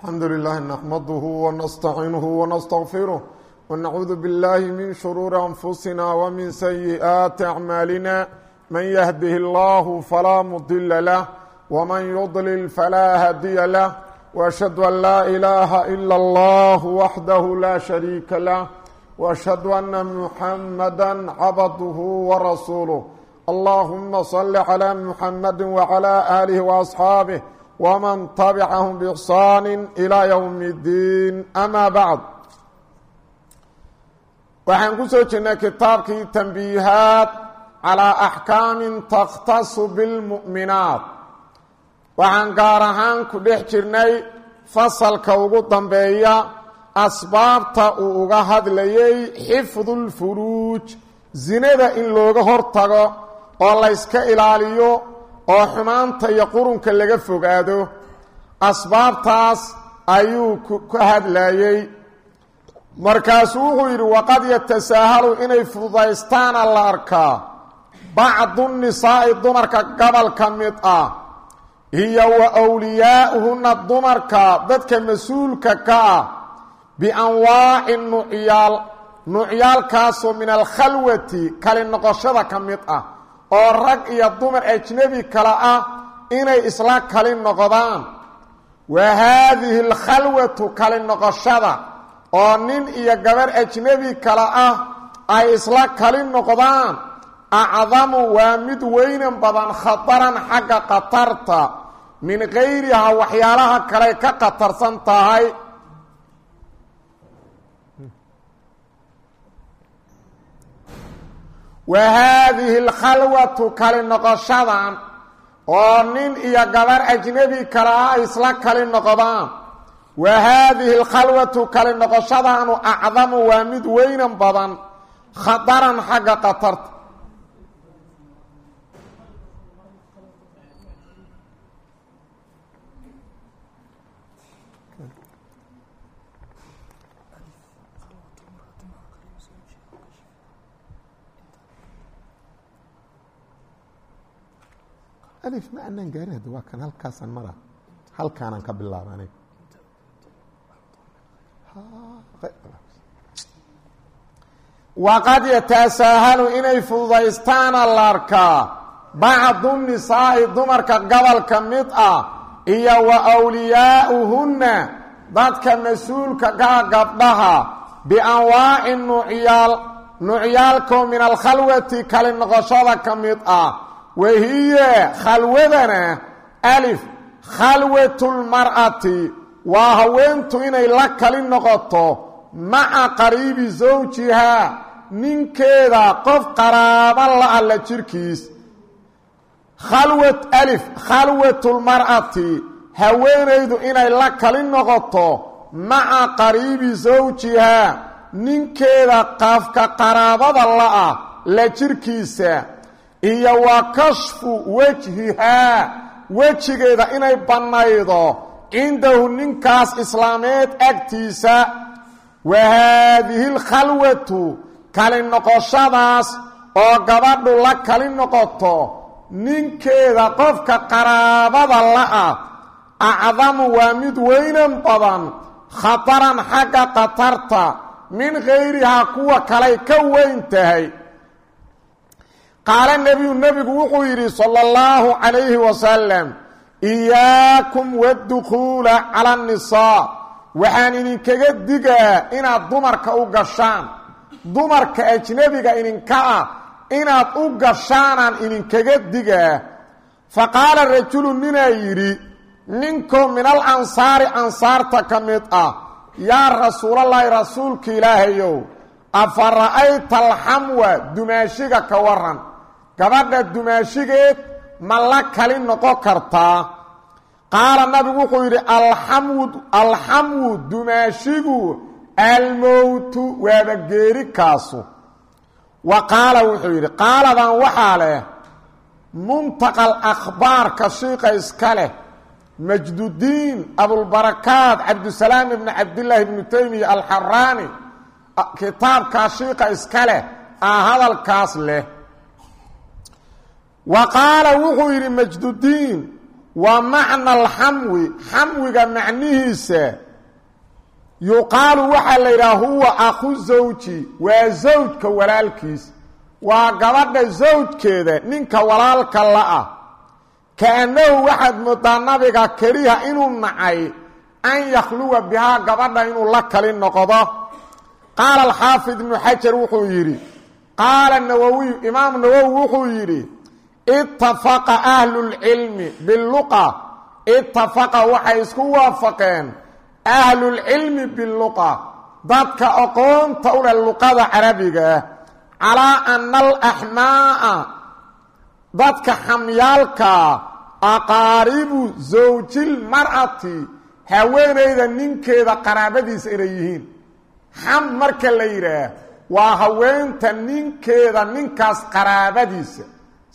الحمد لله نحمده ونsتعiنه ونستغفره ونعوذ بالله من شرور أنفسنا ومن سيئات أعمالنا من يهده الله فلا مضل له ومن يضلل فلا hady له وأشهد أن لا إله إلا الله وحده لا شريك له وأشهد أن محمدا عبده ورسوله اللهم صل على محمد وعلى آله وأصحابه wman tabicahum bixsaani ilaa yowmi اddiin ama bacd waxaan ku soo jirnay kitaabkii tanbiihaat calaa axkaamin takhtasu bilmu'minaat waxaan gaar ahaan ku dhex jirnay fasalka ugu dambeeya asbaabta uu uga hadlayay xifdu lfuruuj zinada in looga hortago oo layska ilaaliyo oo xumaanta iyo qurunka laga fogaado asbaabtaas ayuu ka hadlayey markaasuu wuxuu yidhi waqad yatasaahalu inay fududaystaana la arkaa bacdu nisaa'i dumarka gobol ka mid ah iyo wa wliyaa'uhunna dumarka dadka mas'uulka ka ah bianwaaci nucyaal nucyaalkaasoo min alkhalwati kali noqoshada ka mid ah oo rag iyo dumar ajnebi kale ah inay isla kali noqdaan. Wa haadihi alkhalwatu kali noqoshada oo nin iyo gabarh ajnebi kale ah ay isla kali noqdaan. Acdamu waa mid weynan badan khataran xagga khatarta min kayrihaa waxyaalaha kale ka khatarsan tahay wa haadihi alkhalwatu kali noqoshadan oo nin iyo gabarh ajnebi kale ah isla kali noqdaan wa haadihi alkhalwatu kali noqoshadaanu acdamu waa mid weynan badan khataran xagga khatarta alif ma anaan gaarin hadda waa kan halkaasaan mara. Halkaanaan ka bilaaba aniga. Waqad yatasaahalu inay fududaystaana la arkaa bacdu nisaa'i dumarka gobolka mid ah iyo wa wliyaa'uhunna dadka mas'uulka kaa gabdhaha bianwaaci nucyaal nucyaalkoo min alkhalwati kali noqoshada ka mid ah wahiye khalwadana alif khalwatulmar'ati waa haweentu inay la kali noqoto maca qariibi sawjihaa ninkeeda qof qaraaba la-a la jirkiis khalwat alif khalwatulmar'ati haweenaydu inay la kali noqoto maca qariibi sawjihaa ninkeeda qafka qaraabada la-a la jirkiisa iyo waa kashfu wejhihaa wejigeeda inay bannaydo cindahu ninkaas islaameed agtiisa. Wa haadihi alkhalwatu kali noqoshadaas oo gabadhu la kali noqoto ninkeeda qofka qaraabada la-ah acdamu waa mid weynan badan khataran xagga khatarta min khayrihaa kuwa kalay ka weyn tahay qaala nebiyu nebigu wuxuu yidhi sala allahu calayhi wasalam iyaakum wadukhuula cala annisaa. Waxaan idinkaga digaa inaad dumarka u gashaan. Dumarka ajnebiga idinka ah inaad u gashaanaan idinkaga digaa. Fa qaala rajulu ninaa yidhi ninkoo min al ansaari ansaarta ka mid ah yaa rasuulallaahi rasuulka ilaahayow afa ra'ayta alxamwa dumaashiga ka waran gabadha dumaashigeed ma la kali noqon kartaa qaala nabigu wuxuu yidhi alxamwu alxamwu dumaashigu almowtu waaba geeri kaasu. Wa qaala wuxuu yidhi qaaladan waxaa leh muntaqa alakhbaarka shiiqa iska leh majdudiin abulbarakaat cabdisalaam ibni cabdillaahi ibnu taymiya alxaraani kitaabkaa shiiqa iska leh aa hadalkaas leh wa qaala wuxuu yidhi majdudiin wa macna alxamwi. Xamwiga macnihiisa yuqaalu waxaa la yidhaha huwa akhu zawji. Waa zawjka walaalkiis. Waa gabadha zawjkeeda ninka walaalka la-ah kaannahu waxaad moodaa nabiga keliha inuu nacay an yakhluwa bihaa gabadha inuu la kali noqdo. Qaala alxaafid ibnu xajar wuxuu yidhi qaala nawowiyu imaam nawowi wuxuu yidhi itafaqa ahlulcilmi biluqa itafaqa waxay isku waafaqeen ahlulcilmi biluqa dadka aqoonta u leh luqada carabiga ah calaa ana alaxmaa'a dadka xamyaalkaa aqaaribu zawjilmar'ati haweenayda ninkeeda qaraabadiisa inay yihiin. Xam marka la yidhaah waa haweenta ninkeeda ninkaas qaraabadiisa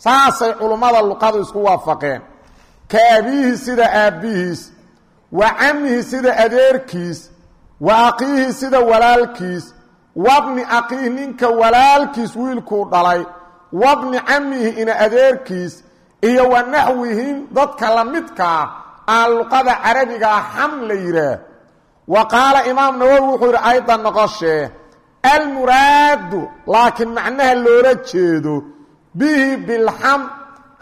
saasay culummada luqadu isku waafaqeen. Ka abiihi sida aabbihiis wa camihi sida adeerkiis wa aqiihi sida walaalkiis wabni aqiihi ninka walaalkiis wiilkuu dhalay wabni camihi ina adeerkiis iyo wa naxwihim dadka la midkaa aan luqada carabigaa xam la yidhaah. Wa qaala imaam nawowi wuxuu yidhi aydan noqoshee almuraadu laakiin macnaha loola jeedo bihi bilxam.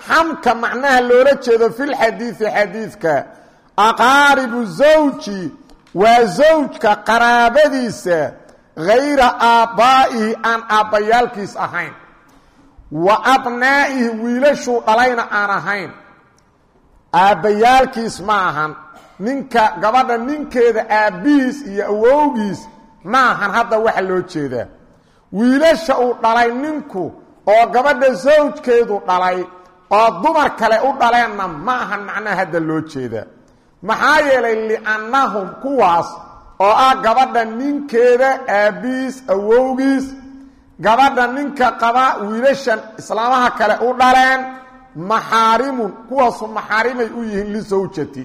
Xamka macnaha loola jeedo filxadiidi xadiidka aqaaribu zawji. Waa zawjka qaraabadiisa hayra aabbaa'ihi aan aabbayaalkiis ahayn. Wa abnaa'ihi wiilashuu dhalayna aan ahayn. Aabbayaalkiis ma ahan. Ninka gabadha ninkeeda aabbihiis iyo awowgiis ma ahan. Hadda waxa loo jeedaa. Wiilasha uu dhalay ninku oo gabadha sawjkeedu dhalay oo dumar kale u dhaleenna ma ahan macnaha hadda loo jeedaa maxaa yeelay li'annahum kuwaas oo ah gabadha ninkeeda aabbihiis awowgiis gabadha ninka qaba wiilashan islaamaha kale u dhaleen maxaarimun kuwaasu maxaarimay u yihiin lisawjati.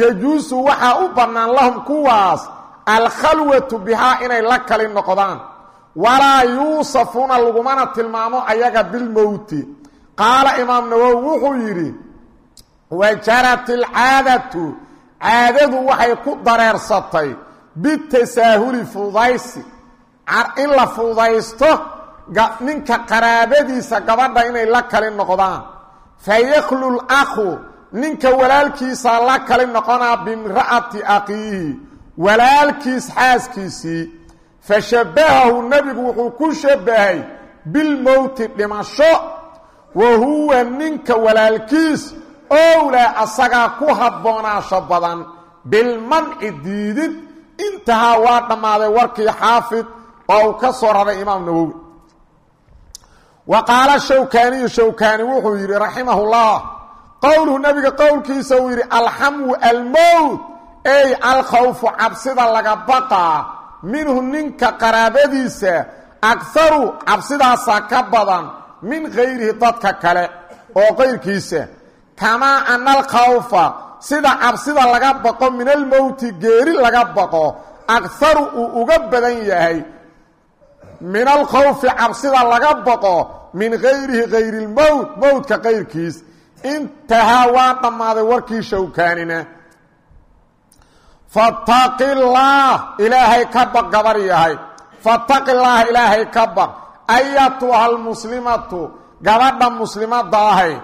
Yajuusu waxaa u bannaan lahum kuwaas alkhalwatu bihaa inay la kali noqdaan walaa yuusafuuna lagumana tilmaamo ayaga bilmowti. Qaala imaam nawowi wuxuu yidhi wajarat ilcaadatu caadadu waxay ku dareersatay bitasaahuli fudaysi. In la fudaysto ninka qaraabadiisa gabadha inay la kali noqdaan. Fayakhlu lakhu ninka walaalkiisa la kali noqonaa bimra'ati aqiihi walaalkiis xaaskiisii fashabbahahu nebigu wuxuu ku shabahay bilmowti dhimasho wa huwa ninka walaalkiis owlaa asagaa ku habboonaasho badan bilmanci diidid intahaa waa dhammaaday warkii xaafid oo uu ka soo raray imaam nawowi. Wa qaala shawkaaniyu shawkaani wuxuu yidhi raximahullah qowluhu nebiga qowlkiisa uu yidhi alxamwu almowt ey alkhawfu cabsida laga baqaa minhu ninka qaraabadiisa agaru cabsidaasaa ka badan min kayrihi dadka kale oo qayrkiisa. Kamaa ana alkhawfa sida cabsida laga baqo min almowti geeri laga baqo agaru uu uga badan yahay. Min alkhawfi cabsida laga baqo min kayrihi kayri lmowt mowtka qayrkiis. Intahaa waa dhammaaday warkii shawkaanina fataqi llaah ilaahay ka baq gabar yahay. Fataqi llaah ilaahay ka baq. Ayatuha almuslimatu gabadha muslimadda ahay.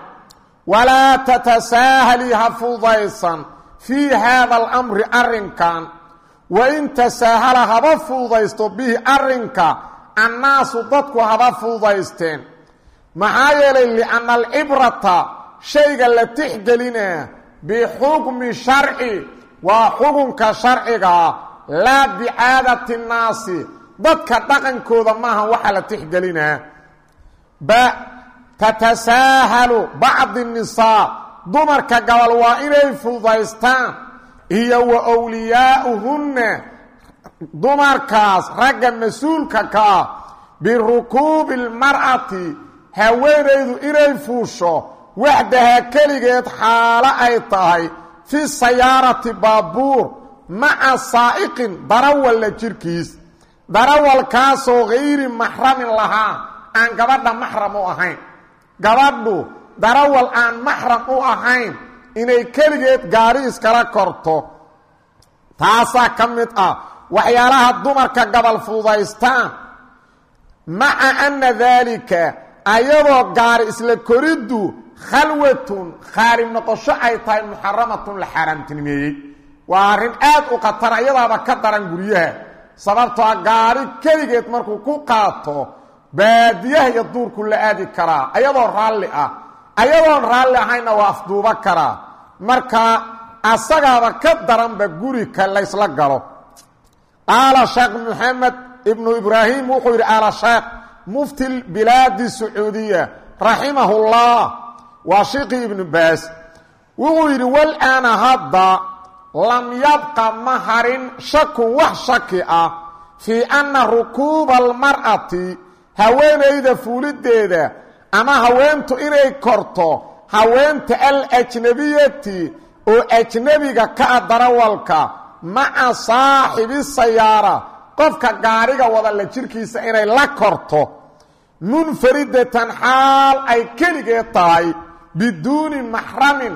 Walaa tatasaahali ha fudaysan. Fii haada alamri arrinkan. Wain tasaahala haba fududaysto bihi arrinka. Annaasu dadku haba fududaysteen maxaa yeelay lianna alcibrata shayga la tixgelinaa bixukmi sharci waa xukunka sharcigaa laa bicaadati nnaasi dadka dhaqankooda maaha waxaa la tixgelinaa ba tatasaahalu bacdi nisaa. Dumarka gabal waa inay fududaystaan iyo wa wliyaa'uhunna dumarkaas ragga mas'uulka ka ah birukuubi lmar'ati. Haweenaydu inay fuusho waxdahaa keligeed xaalo ay tahay fi sayaarati baabuur maca saa'iqin darawalla jirkiis. Darawalkaasoo hayri maxramin lahaa aan gabadha maxram u ahayn. Gabadhu darawal aan maxram u ahayn inay keligeed gaari iskala korto. Taasaa ka mid ah waxyaalaha dumarka gabal fududaystaan maca anna daalika ayadoo gaari isla koriddu khalwatun khaali noqosho ay tahay muxaramatun la xaaraamtinimeeyey. Waa arrin aad u khatara iyadaaba ka daran guryaha. Sababtoo gaari keligeed markuu ku qaato baadiyaha iyo duurku la aadi karaa. Ayadoo raalli ah ayadoon raalli ahayna waa afduuba karaa. Marka asagaaba ka daranba gurika laysla galo. Qaala sheekh moxamed ibnu ibraahim wuxuu yidhi ala sheekh mufti bilaadi sacuudiya raximahullah waa shiiqii ibnu baas. Wuxuu yidhi walaana hadda lam yabqa ma harin shakun wax shaki ah fii anna rukuuba almar'ati haweenayda fuuliddeeda ama haweentu inay korto haweenta alajnabiyati oo ajnebiga ka a darawalka maca saaxibi sayaara qofka gaariga wada la jirkiisa inay la korto munfaridatan xaal ay keligee tahay biduuni maxramin.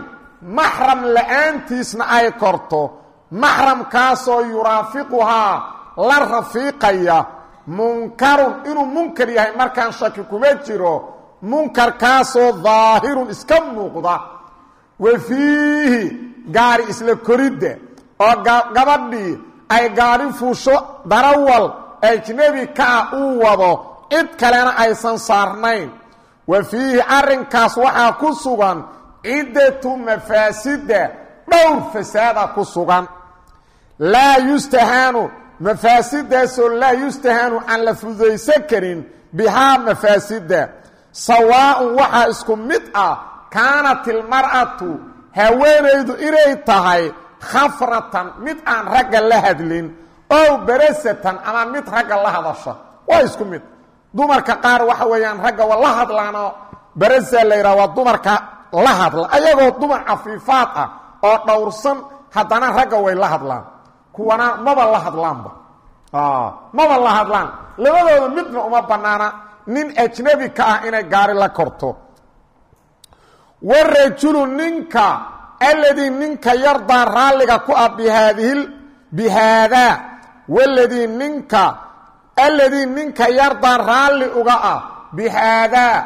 Maxram la'aantiisna ay korto. Maxramkaasoo yuraafiquhaa la rafiiqaya. Munkarun inuu munkar yahay markaan shaki kuma jiro. Munkarkaasoo daahirun iska muuqda. Wa fiihi gaari isla koridda. Oo gabadhii ay gaari fuusho darawal ajnebi ka ah uu wado. Cid kalena aysan saarnayn wa fiihi arrinkaas waxaa ku sugan ciddatu mafaasidda dhowr fasaada ku sugan. Laa yustahaanu mafaasidaasoo laa yustahaanu aan la fududaysan karin bihaa mafaasidda sawaaun waxaa isku mid ah kaanat ilmar'atu haweenaydu inay tahay khafratan mid aan ragga la hadlin ow berasatan ama mid ragga la hadasha waa isku mid dumarka qaar waxa weeyaan ragga waa la hadlaanoo berasa la yidhaha waa dumarka la hadla. Ayagoo dumar cafiifaad ah oo dhowrsan haddana ragga way la hadlaan. Kuwana maba la hadlaanba maba la hadlaan. Labadooda midna uma bannaana. Nin ajnebi ka ah inay gaari la korto. Warajulu ninka alladii ninka yardaa raalliga ku ah bihaadihi bihaadaa waladii ninka alladii ninka yardaa raalli uga ah. Bihaadaa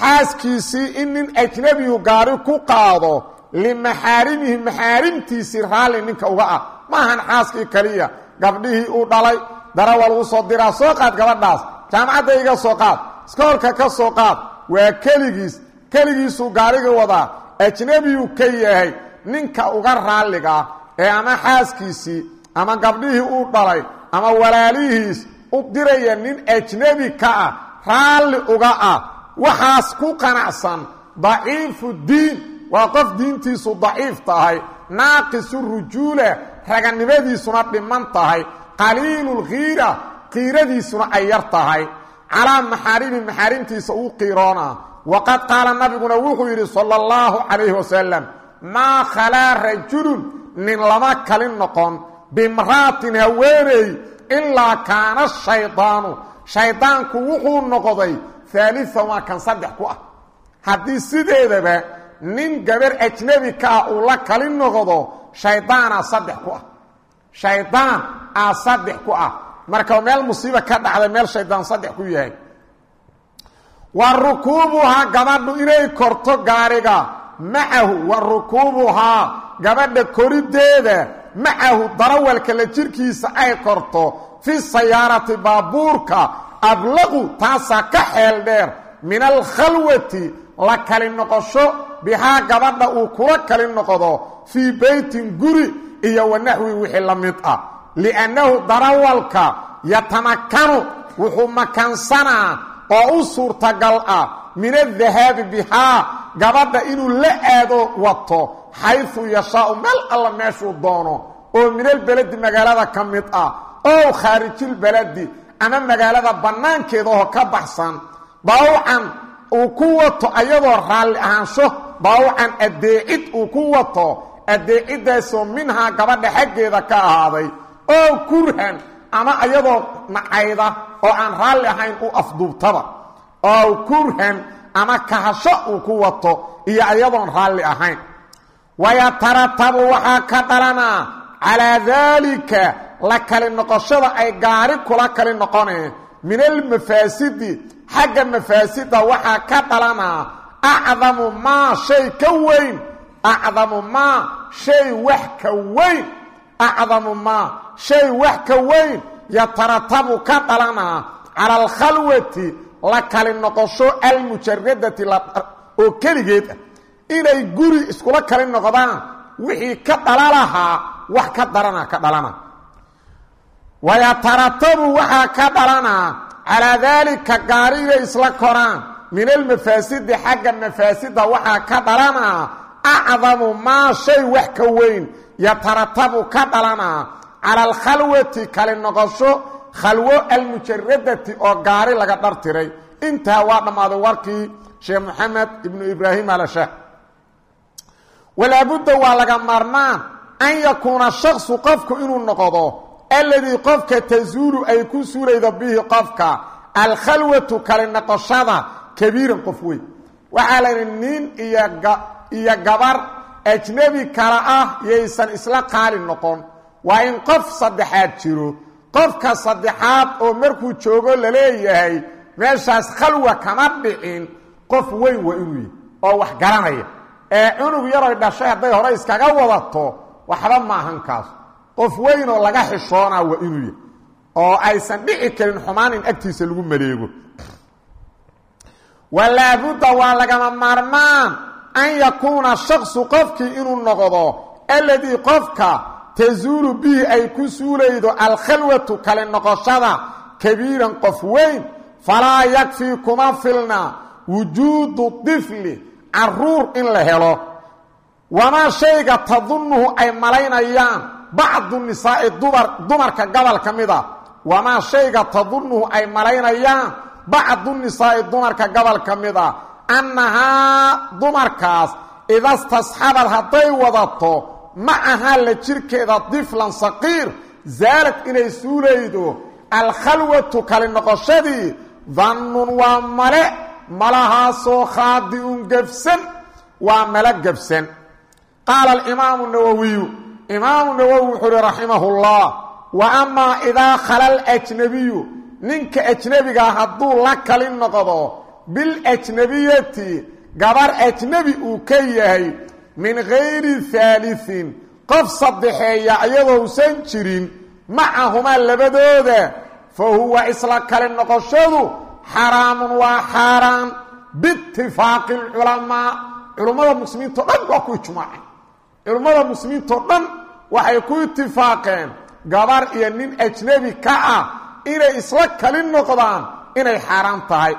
xaaskiisii in nin ajnebiyu gaari ku qaado limaxaarimihi maxaarimtiisii raalli ninka uga ah. Maahan xaaskii kaliya. Gabdhihii uu dhalay darawal uu soo diraa soo qaad gabadhaas. Jaamacadda iga soo qaad iskoolka ka soo qaad. Waa keligiis keligiisuu gaarigii wadaa. Ajnebiyuu ka yahay ninka uga raalligaa ee ama xaaskiisii ama gabdhihii uu dhalay ama walaalihiis u diraya nin ajnebi ka ah raalli uga ah waxaas ku qanacsan. Daciifu diin waa qof diintiisu daciif tahay naaqisu rujuula raganimadiisuna dhiman tahay qaliilulkhiira qiiradiisuna ay yar tahay. Calaa maxaarimi maxaarimtiisa uu qiiroonaa waqad qaala nabiguna wuxuu yidhi sala allahu calayhi wasalam maa khalaa rajulun nin lama kalin noqon. Bimra'atin haweeney ilaa kaana shaydaanu shaydaanku wuxuu noqday aaliamaa kan saddex ku ah. Haddii sideedaba nin gabar ajnebi ka ah uu la kalin noqdo shaydaanaa saddex ku ah. Shaydaan aa saddex ku ah. Marka meel musiiba ka dhacday meel shaydaan saddex ku yahay. Wa rukuubuhaa gabadhu inay korto gaariga macahu wa rukuubuhaa gabadha koriddeeda macahu darawalka la jirkiisa ay korto fi sayaarati baabuurka ablaqu taasaa ka xeel dheer. Min alkhalwati la kali noqosho bihaa gabadha uu kula kali noqdo fii beytin guri iyo wanaxwi wixii la mid ah. Liannahu darawalka yatamakanu wuxuu makansanaa oo u suurtagal ah min adahaabi bihaa gabadha inuu la aado wato xaysu yashaau meel alla meeshuu doono oo minalbeledi magaalada ka mid ah ow khaarijilbeledi ama magaalada bannaankeeda oo ka baxsan dawcan uu ku wato ayadoo raalli ahaansho dawcan addeecid uu ku wato addeeciddaasoo minhaa gabadha xaggeeda ka ahaaday oo kurhan ama ayadoo nacayda oo aan raalli ahayn u afduubtaba oo kurhan ama kahasho uu ku wato iyo ayadoon raalli ahayn. Wayataratabu waxaa ka dhalanaa calaa daalika la kali noqoshada ay gaari kula kali noqoneen min almafaasidi xagga mafaasida waxaa ka dhalanaa acdamu maa shay ka weyn acdamu maa shay wax ka weyn acdamu maa shay wax ka weyn. Yataratabu ka dhalanaa cala alkhalwati la kali noqosho almujaradati oo keligeed ah. Inay guri iskula kali noqdaan wixii ka dhala lahaa wax ka darana ka dhalana. Wayataratabu waxaa ka dhalanaa calaa daalika gaari inay isla koraan. Min almafaasidi xagga mafaasida waxaa ka dhalanaa acdamu maa shay wax ka weyn. Yataratabu ka dhalanaa cala alkhalwati kali noqosho khalwo almujaradati oo gaari laga dhartiray intaa waa dhammaaday warkii sheekh moxamed ibnu ibraahim alasha walaabudda waa laga maarmaan an yakuuna shaksu qofku inuu noqdo alladii qofka tasuulu ay ku suulaydo bihi qofka alkhalwatu kali noqoshada kabiiran qof weyn. Waxaa layihi nin iyo gabar ajnebi kale ah yaysan isla qaali noqon. Waa in qof saddexaad jiro qofka saddexaad oo markuu joogo la leeyahay meeshaas khalwa kama dhicin. Qof weyn waa inuu yihi oo wax garanaya. Ee cunug yaroy dhashay hadday hore iskaga wadato waxba maahan kaas qof weyn oo laga xishoonaa waa inuu yahy oo aysan dhici karin xumaan in agtiisa lagu maleego walaabudda waa lagama maarmaan an yakuuna shaksu qofkii inuu noqdo alladii qofka tasuulu bihi ay ku suulaydo alkhalwatu kale noqoshada kabiiran qof weyn falaa yakfii kuma filna wujuudu difli carruur in la helo. Wamaa shayga tadunnuhu ay malaynayaan bacdu nisaa'i dumar dumarka gobol ka mid a wamaa shayga tadunnuhu ay malaynayaan bacdu nisaa'i dumarka gobol ka mid a annahaa dumarkaas idastasxabad hadday wadato macahaa la jirkeeda diflan saqiir zaalad inay suulaydo alkhalwatu kali noqoshadii dannun waa male malahaasoo khaadi'un gebsan waa malo gebsan qaala alimaamu nawowiyu imaamu nawowi wuxuu uhi raximahullah wa amaa idaa khala alajnabiyu ninka ajnebigaa hadduu la kali noqdo biljnabiyati gabar ajnebi uu ka yahay min gayri haaliin qof saddexeeya iyadousan jirin macahumaa labadooda fa huwa isla kali noqoshadu xaraamun waa xaaraan. Biitifaaqi alculamaa culummada muslimiintao dhan waa ku ijmaaceen culummada muslimiintao dhan waxay ku itifaaqeen gabar iyo nin ajnebi ka ah inay isla kali noqdaan inay xaaraan tahay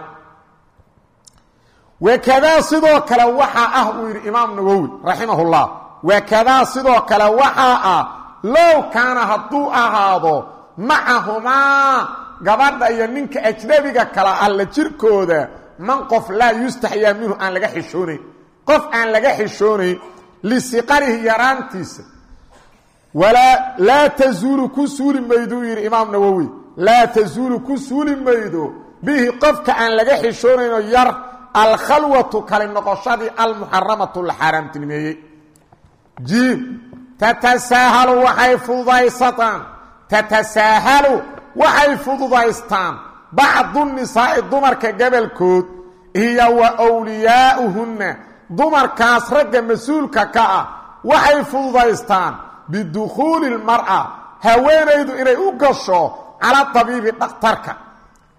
wakadaa sidoo kale waxaa ah uu yidhi imaam nawowi raximahullah. Wakadaa sidoo kale waxaa ah low kaana hadduu ahaado macahumaa gabadha iyo ninka ajnebiga kala alla jirkooda man qof laa yustaxyaa minhu aan laga xishoonayn qof aan laga xishoonayn lisiqarihi yaraantiisa. Laa tazuulu ku suuli mayduu yidhi imaam nawowi laa tazuulu ku suuli maydo bihi qofka aan laga xishoonaynoo yar alkhalwatu kali noqoshadii almuxaramatu la xaaraamtinimeeyey jiib tatasaahalu waxay fududaysataan tatasaahalu waxay fududaystaan. Bacdu nisaa'i dumarka gabalkood iyo wa wliyaa'uhunna dumarkaas ragga mas'uulka ka ah waxay fududaystaan. Bidukhuuli lmar'a haweenaydu inay u gasho cala tabiibi dhakhtarka.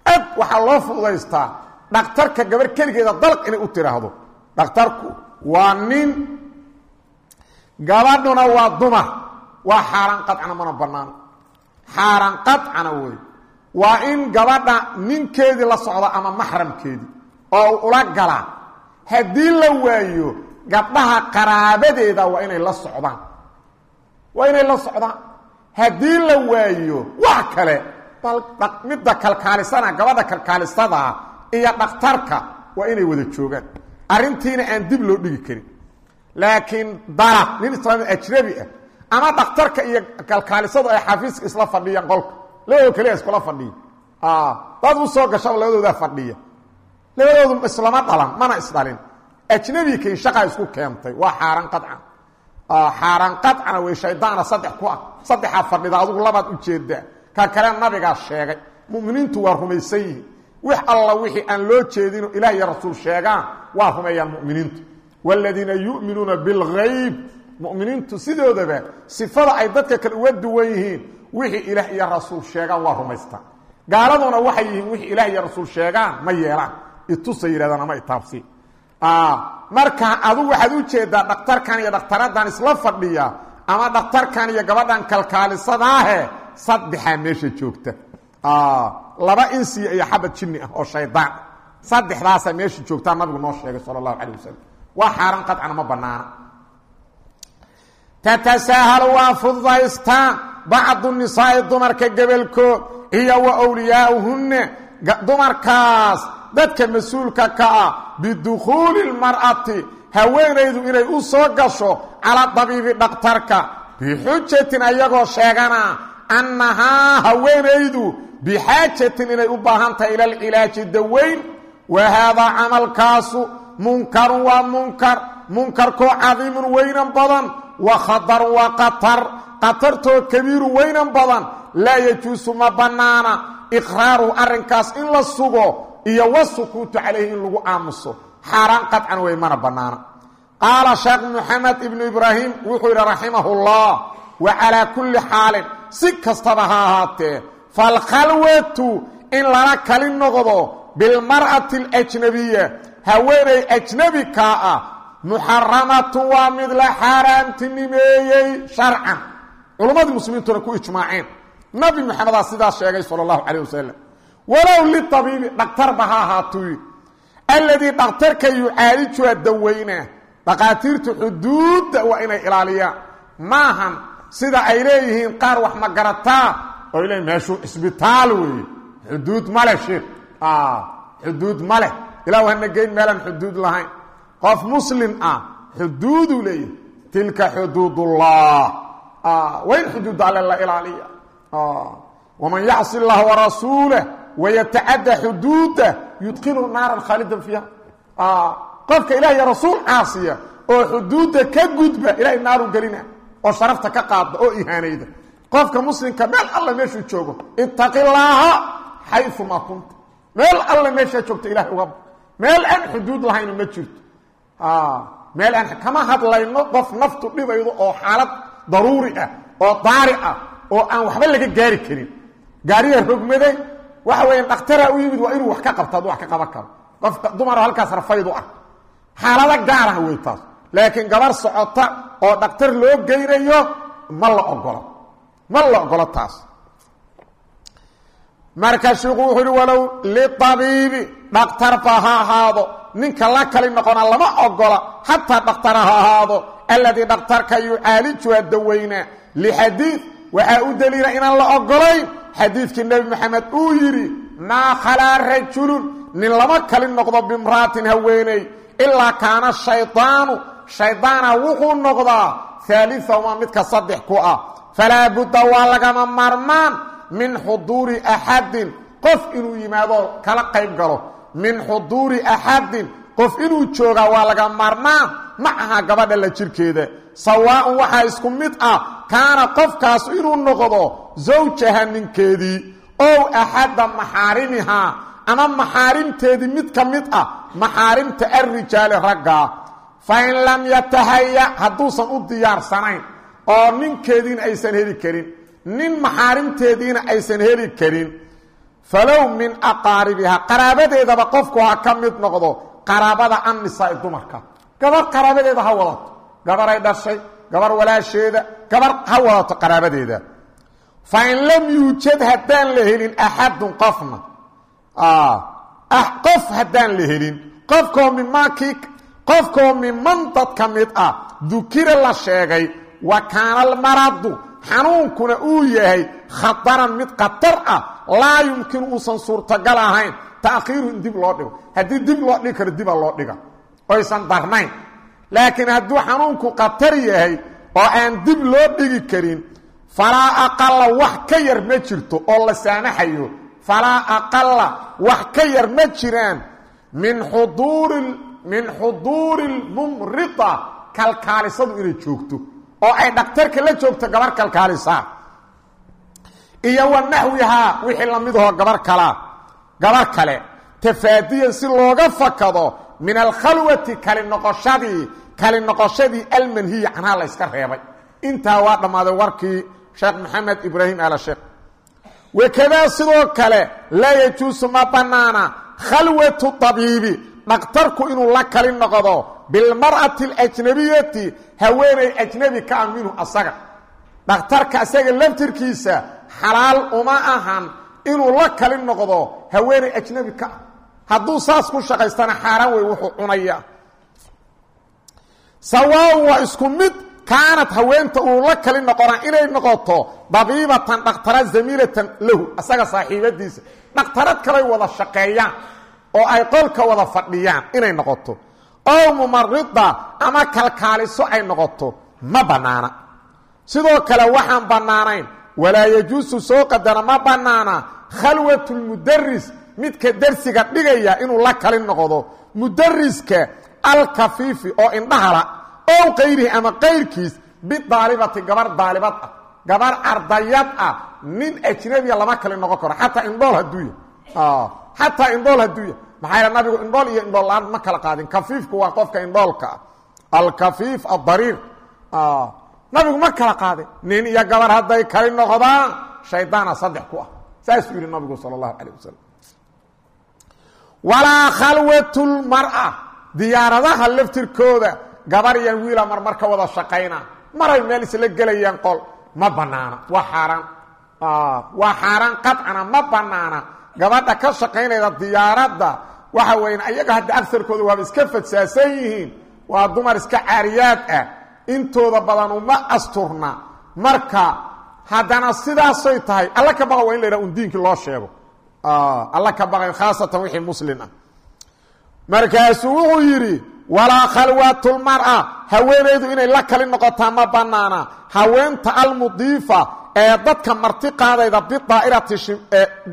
Ad waxaa loo fududaystaa dhakhtarka gabar keligeeda dalq inay u tiraahdo. Dhakhtarku waa nin gabadhuna waa dumar waa xaaraan qadcana mana banaano xaaraan qadcana wey waa in gabadha ninkeedii la socdo ama maxramkeedii oo u ula galaa haddii la waayo gabdhaha qaraabadeeda waa inay la socdaan. Waa inay la socdaan. Haddii la waayo wax kale. Midda kalkaalisana gabadha kalkaalisadaa iyo dhakhtarka waa inay wada joogaan. Arrintiina aan dib loo dhigi karin. Laakiin dala nin islaami ajnabi ah ama dhakhtarka iyo kalkaalisadu ay xafiiska isla fadhiyaan qolka. Labadoo keliya iskula fadhiya. Dad u soo gashaba labadoodaa fadhiya. Labadoodu islama dhalan mana isdhalin. Ajnabikain shaqaa isku keentay waa xaaraan qadcan. Xaaraan qadcana wey shaydaana saddex ku ah. Saddexaa fadhida adugu labaad u jeedaa ka kale nabigaa sheegay muminiintu waa rumaysan yihiin wix alla wixii aan loo jeedino ilah iyo rasuul sheegaan waa rumeeyaan muminiintu. Wladiina yuminuuna bilgayb muminiintu sidoodaba sifada ay dadka kale uga duwan yihiin wixii ilaah iyo rasuul sheegaan waa rumaystaan gaaladuna waxay yihiin wixii ilaah iyo rasuul sheegaan ma yeelaan. Itusa yidhahdaan ama itaabsi. Marka adugu waxaad u jeedaa dhakhtarkan iyo dhakhtaradan isla fadhiya ama dhakhtarkan iyo gabadhan kalkaalisadaahe saddexaa meesha joogta laba insiya iyo xabad jinni ah oo shaydaan saddexdaasaa meesha joogtaa nabigu noo sheegay sala allahu calayh wasalam waa xaaran qadcana ma banaana tatasaahalu waa fududaystaan bacdu nisaa'i dumarka gebelkood iyo wa wliyaauhunna dumarkaas dadka mas'uulka ka ah bidukhuuli lmar'ati haweenaydu inay u soo gasho calaa dabiibi dhakhtarka bixujatin ayagoo sheegana annahaa haweenaydu bixaajatin inay u baahan tahay ila alcilaaji daweyn. Wa haadaa camalkaasu munkarun waa munkar munkarkoo cadiimun weynan badan wa khatarun waa qatar qatartoo kabiirun weynan badan laa yajuusu ma bannaana. Iqraaruhu arrinkaas in la sugo iyo wasukuutu calayhi in lagu aamuso. Xaaraan qadcan wey mana bannaana. Qaala sheekh moxamed ibnu ibraahim wuxuu yidhi raximahullah wa calaa kulli xaalin si kastaba ha ahaatee falkhalwatu in lala kali noqdo bilmar'ati alajnabiya haweenay ajnabi kaa ah muxaramatun waa mid la xaaraantinimeeyey sharcan culummadii muslimiintuna ku ijmaaceen nabi maxamedaa sidaas sheegay sala allahu calayh wasalam walow litabiibi dhakhtarba ha ahaatuu alladii dhakhtarka yucaalijuha daweyna dhakhaatiirtu xuduudda waa inay ilaaliyaan maahan sida ay leeyihiin qaar wax ma garataa oy leeyiin meeshuu cisbitaal weeye. Xuduud ma leh sheekh xuduud ma leh. Ilah hana geyn meelaan xuduud lahayn. Qof muslim ah xuduuduu leeyahay. Tilka xuduudullah. Waa in xuduudda alle la ilaaliya. Waman yacsi اllaha warasuulah wayatacadda xuduuda yudkilhu naaran khaalidan fiiha. Qofka iyo rasuul caasiya oo xuduudda ka gudba ilahay naaru gelina oo sharafta ka qaada oo ihaanayda. Qofka muslimka meel alle meeshuu joogo itaqi llaaha xayu maa kunta meel alle meeshaa joogta ilahay uga meel aan xuduud lahayno ma jirto. Meel aan kama hadlayno qof naftu dhibaydo oo xaalad daruuri ah oo daari ah oo aan waxba laga gaari karin. Gaariya rogmaday waxa weya dhaktara u yimid waa inuu wax ka qabto wax ka qaban karo. Qofka dumaro halkaas rafaydu ah. Xaalado gaarah wey taas. Laakiin gabar socota oo dhaktar loo geynayo ma la ogolo ma la ogolo taas. Marka shiiku wuxuu yihi walow litabiibi dhakhtarba ha ahaado. Ninka la kali noqona lama ogola xataa dhakhtara ha ahaado. Alladii dhakhtarka yucaalijuha daweyna lixadiid waxaa u daliila inaan la ogolayn xadiidkii nebi moxamed uu yidhi maa khalaa rajulun nin lama kali noqdo bimraatin haweeney ilaa kaana shaydaanu shaydaana wuxuu noqdaa aaliahuma midka saddex ku ah. Falaa budda waa lagama maarmaan min xuduuri axadin qof inuu yimaado kala qayb galo. Min xuduuri axadin qof inuu joogaa waa laga maarmaan. Ma aha gabadha la jirkeeda. Sawaaun waxaa isku mid ah. Kaana qofkaas inuu noqdo zawjaha ninkeedii ow axadda maxaarimihaa. Ama maxaarimteedii mid ka mid ah. Maxaarimta alrijaali raggaa fa in lam yatahaya hadduusan u diyaarsanayn oo ninkeediina aysan heli karin nin maxaarimteediina aysan heli karin falow min aqaaribihaa qaraabadeedaba qofku ha ka mid noqdo qaraabada annisaai dumarka. Gabar qaraabadeeda ha wadato gabaray dhashay gabar walaasheeda gabar ha wadato qaraabadeeda. Fa in lam yuujad haddaan la helin axadun qofna qof haddaan la helin qofkoo mimaakii qofkoo miman dad ka mid ah dukira la sheegay wa kaana almaradu xanuunkuna uu yahay khataran mid khatar ah laa yumkinu uusan suurtagal ahayn. Taakhiiru in dib loo dhigo. Haddii dib loo dhigi karo dibaa loo dhiga. Oysan darnayn laakiin hadduu xanuunku khatar yahay oo aan dib loo dhigi karin falaa aqala wax ka yar ma jirto oo la saamaxayo. Falaa aqala wax ka yar ma jiraan. Min xuduuri min xuduuri lmumrida kalkaalisadu inay joogto oo ay dhakhtarka la joogto gabar kalkaalisa. Iyo wa naxwihaa wixii lamidahoo gabar kalaa gabar kale. Tafaadiyan si looga fakado min alkhalwati kali noqoshadii kali noqoshadii almanhiyi canhaa la yska reebay. Intaa waa dhammaaday warkii sheekh maxamed ibraahim ala sheekh. Wakadaa sidoo kale laa yajuusu ma bannaana khalwatu tabiibi dhakhtarku inuu la kali noqdo bilmar'ati alajnabiyati haweenay ajnabi ka ah minhu asaga. Dhakhtarka asaga laftirkiisa xalaal uma ahan inuu la kali noqdo haweenay ajnabi ka ah. Saas ku shaqaystana xaaraan wey wuxuu cunaya sawaaun waa isku mid haweenta uu la kali noqonaa inay noqoto dabiibatan dhakhtara zamiilatan lahu asaga saaxiibadiisa. Dhakhtarad kalay wada shaqeeyaan oo ay qolka wada fadhiyaan inay noqoto. Ow mumarida ama kalkaaliso ay noqoto ma bannaana. Sidoo kale waxaan bannaanayn walaa yajuusu soo qadara ma bannaana. Khalwatu lmudaris midka dersiga dhigaya inuu la kali noqdo. Mudariska alkafiifi oo indhahala ow kayrihi ama kayrkiis bidaalibati gabar daalibad ah gabar ardayad ah nin ajnabiya lama kali noqon karo xataa indhool haduuya xataa indhool haduuya maxaa yal nabigu indhool iyo indhool la'aan ma kala qaadin. Kafiifku waa qofka indhoolka ah. Alkafiif adariir nabigu ma kala qaadin. Nin iyo gabar hadday kali noqdaan shaydaana saddex ku ah. Saasuu yidhi nabigu sala allahu calayh wasalam walaa khalwatu lmar'a diyaaradaha gabar yan wiila marmar ka wada shaqayna maray meel isla gelayaan qol. Ma banaana waa xaaraan. Waa xaaraan qadcana. Ma banaana gabadha ka shaqaynayda diyaaradda waxa weyan ayaga hadda agarkooda waaba iska fadsaasan yihiin. Waa dumar iska caariyaad ah. Intooda badan uma asturna. Marka haddana sidaasay tahay alla ka baqa waa in la yidhaha un loo sheego. Alla ka baqay khaasatan wixii muslin ah. Markaasuu wuxuu yidhi walaa khalwatulmar'a haweenaydu inay la kali noqotaa ma bannaana. Haweenta almudiifa ee dadka marti qaadayda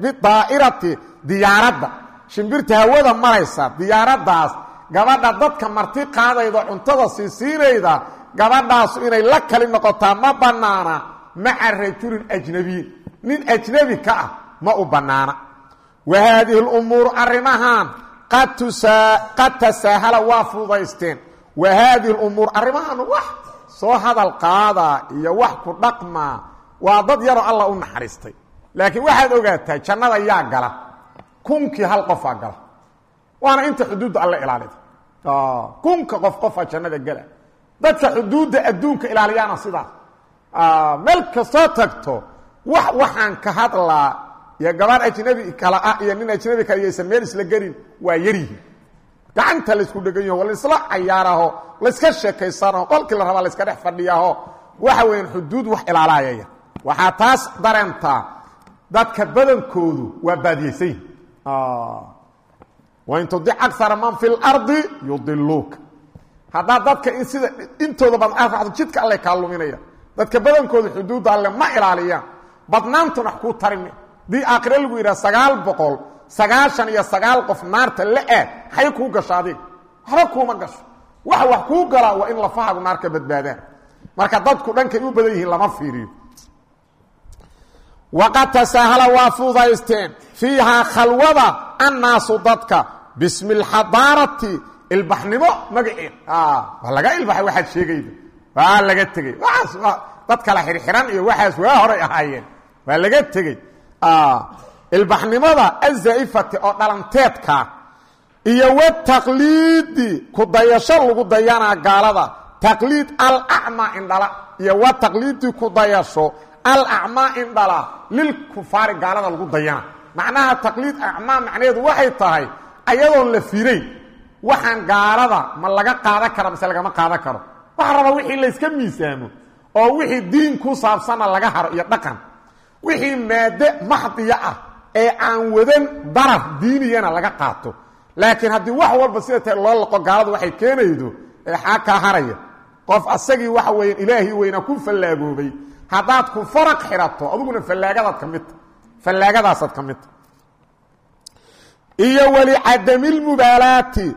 bidaa'irati diyaaradda. Shimbirta hawada maraysa diyaaraddaas gabadha dadka marti qaadayda cuntada sii siinayda gabadhaasu inay la kali noqotaa ma bannaana maca rajulin ajnabiyin. Nin ajnabi ka ah ma u bannaana. Wa haadihi lumuuru arrimahan qad tasaahala waa fududaysteen wa haadihi lumuur arrimahan wax soo hadal qaadaa iyo wax ku dhaqmaa waa dad yaroo alla u naxariistay. Laakiin waxaad ogaataa jannada yaa gala. Kunkii hal qofaa gala. Waana inta xuduudda alla ilaalida kunka qof qofaa jannada gala. Dadka xuduudda adduunka ilaaliyaana sidaas meel kastoo tagto wax waxaan ka hadlaa iyo gabaar ajnabi kala ah iyo nin ajnabi kale yaysan meel isla gelin waa yaryihiin gacanta laysku dhegan yaho laysla cayaaraho layska sheekaysanaho qolkii la rabaa layska dhex fadhiyaho waxa weeyaan xuduud wax ilaalayaya waxaa taas dareentaa dadka badankoodu waa baadiyeysan yihiin wain tudic akara man fi lardi yudiluuka haddaa dadka in sida intooda badan aad jidka alle kaa luminaya. Dadka badankooda xuduudda alle ma ilaaliyaan. Badnaantuna wax kuu tarin dii aakhire lagu yidhaha sagaal boqol sagaashan iyo sagaal qof naarta la aad hay kuu gasho adiga waxba kuuma gasho. Waxa wax kuu galaa waa in lafahaagu naar ka badbaadaan. Marka dadku dhankay u badan yihiin lama fiiriyo waqad tasaahala waa fuudaysteen. Fiihaa khalwada annaasu dadka. Bismi alxadaarati ilbaxnimo magaceed waa laga ilbaxay waxaad sheegayda. Waa laga tegey. Waaas waa dad kala xirxiran iyo waxaas waa horay ahaayeen. Waa laga tegey. Ilbaxnimada azaa'ifati oo dhalanteedkaa iyo wataqliidi ku dayasho lagu dayanaa gaalada. Taqliid alacmaa indhala wa taqliidi alacmaa indhala lilkufaari gaalada lagu dayana macnaha taqliid acmaa macnaheedu waxay tahay ayadoon la firayn waxaan gaalada ma laga qaadan kara mise lagama qaadan karo. Waxa rabaa wixii layska miisaamo oo wixii diin ku saabsana laga haro iyo dhaqan. Wixii maade maxdiya ah ee aan wadan darar diiniyana laga qaato. Laakiin haddii wax walba sida tae loo laqo gaaladu waxay keenaydo ee xaa kaa haraya. Qof asagii waxa weya weynaa ku fallaagoobay haddaad ku faraq xidhato adiguna fallaagadaad ka midta fallaagadaasad ka midta iyo weli cadamilmubaalaati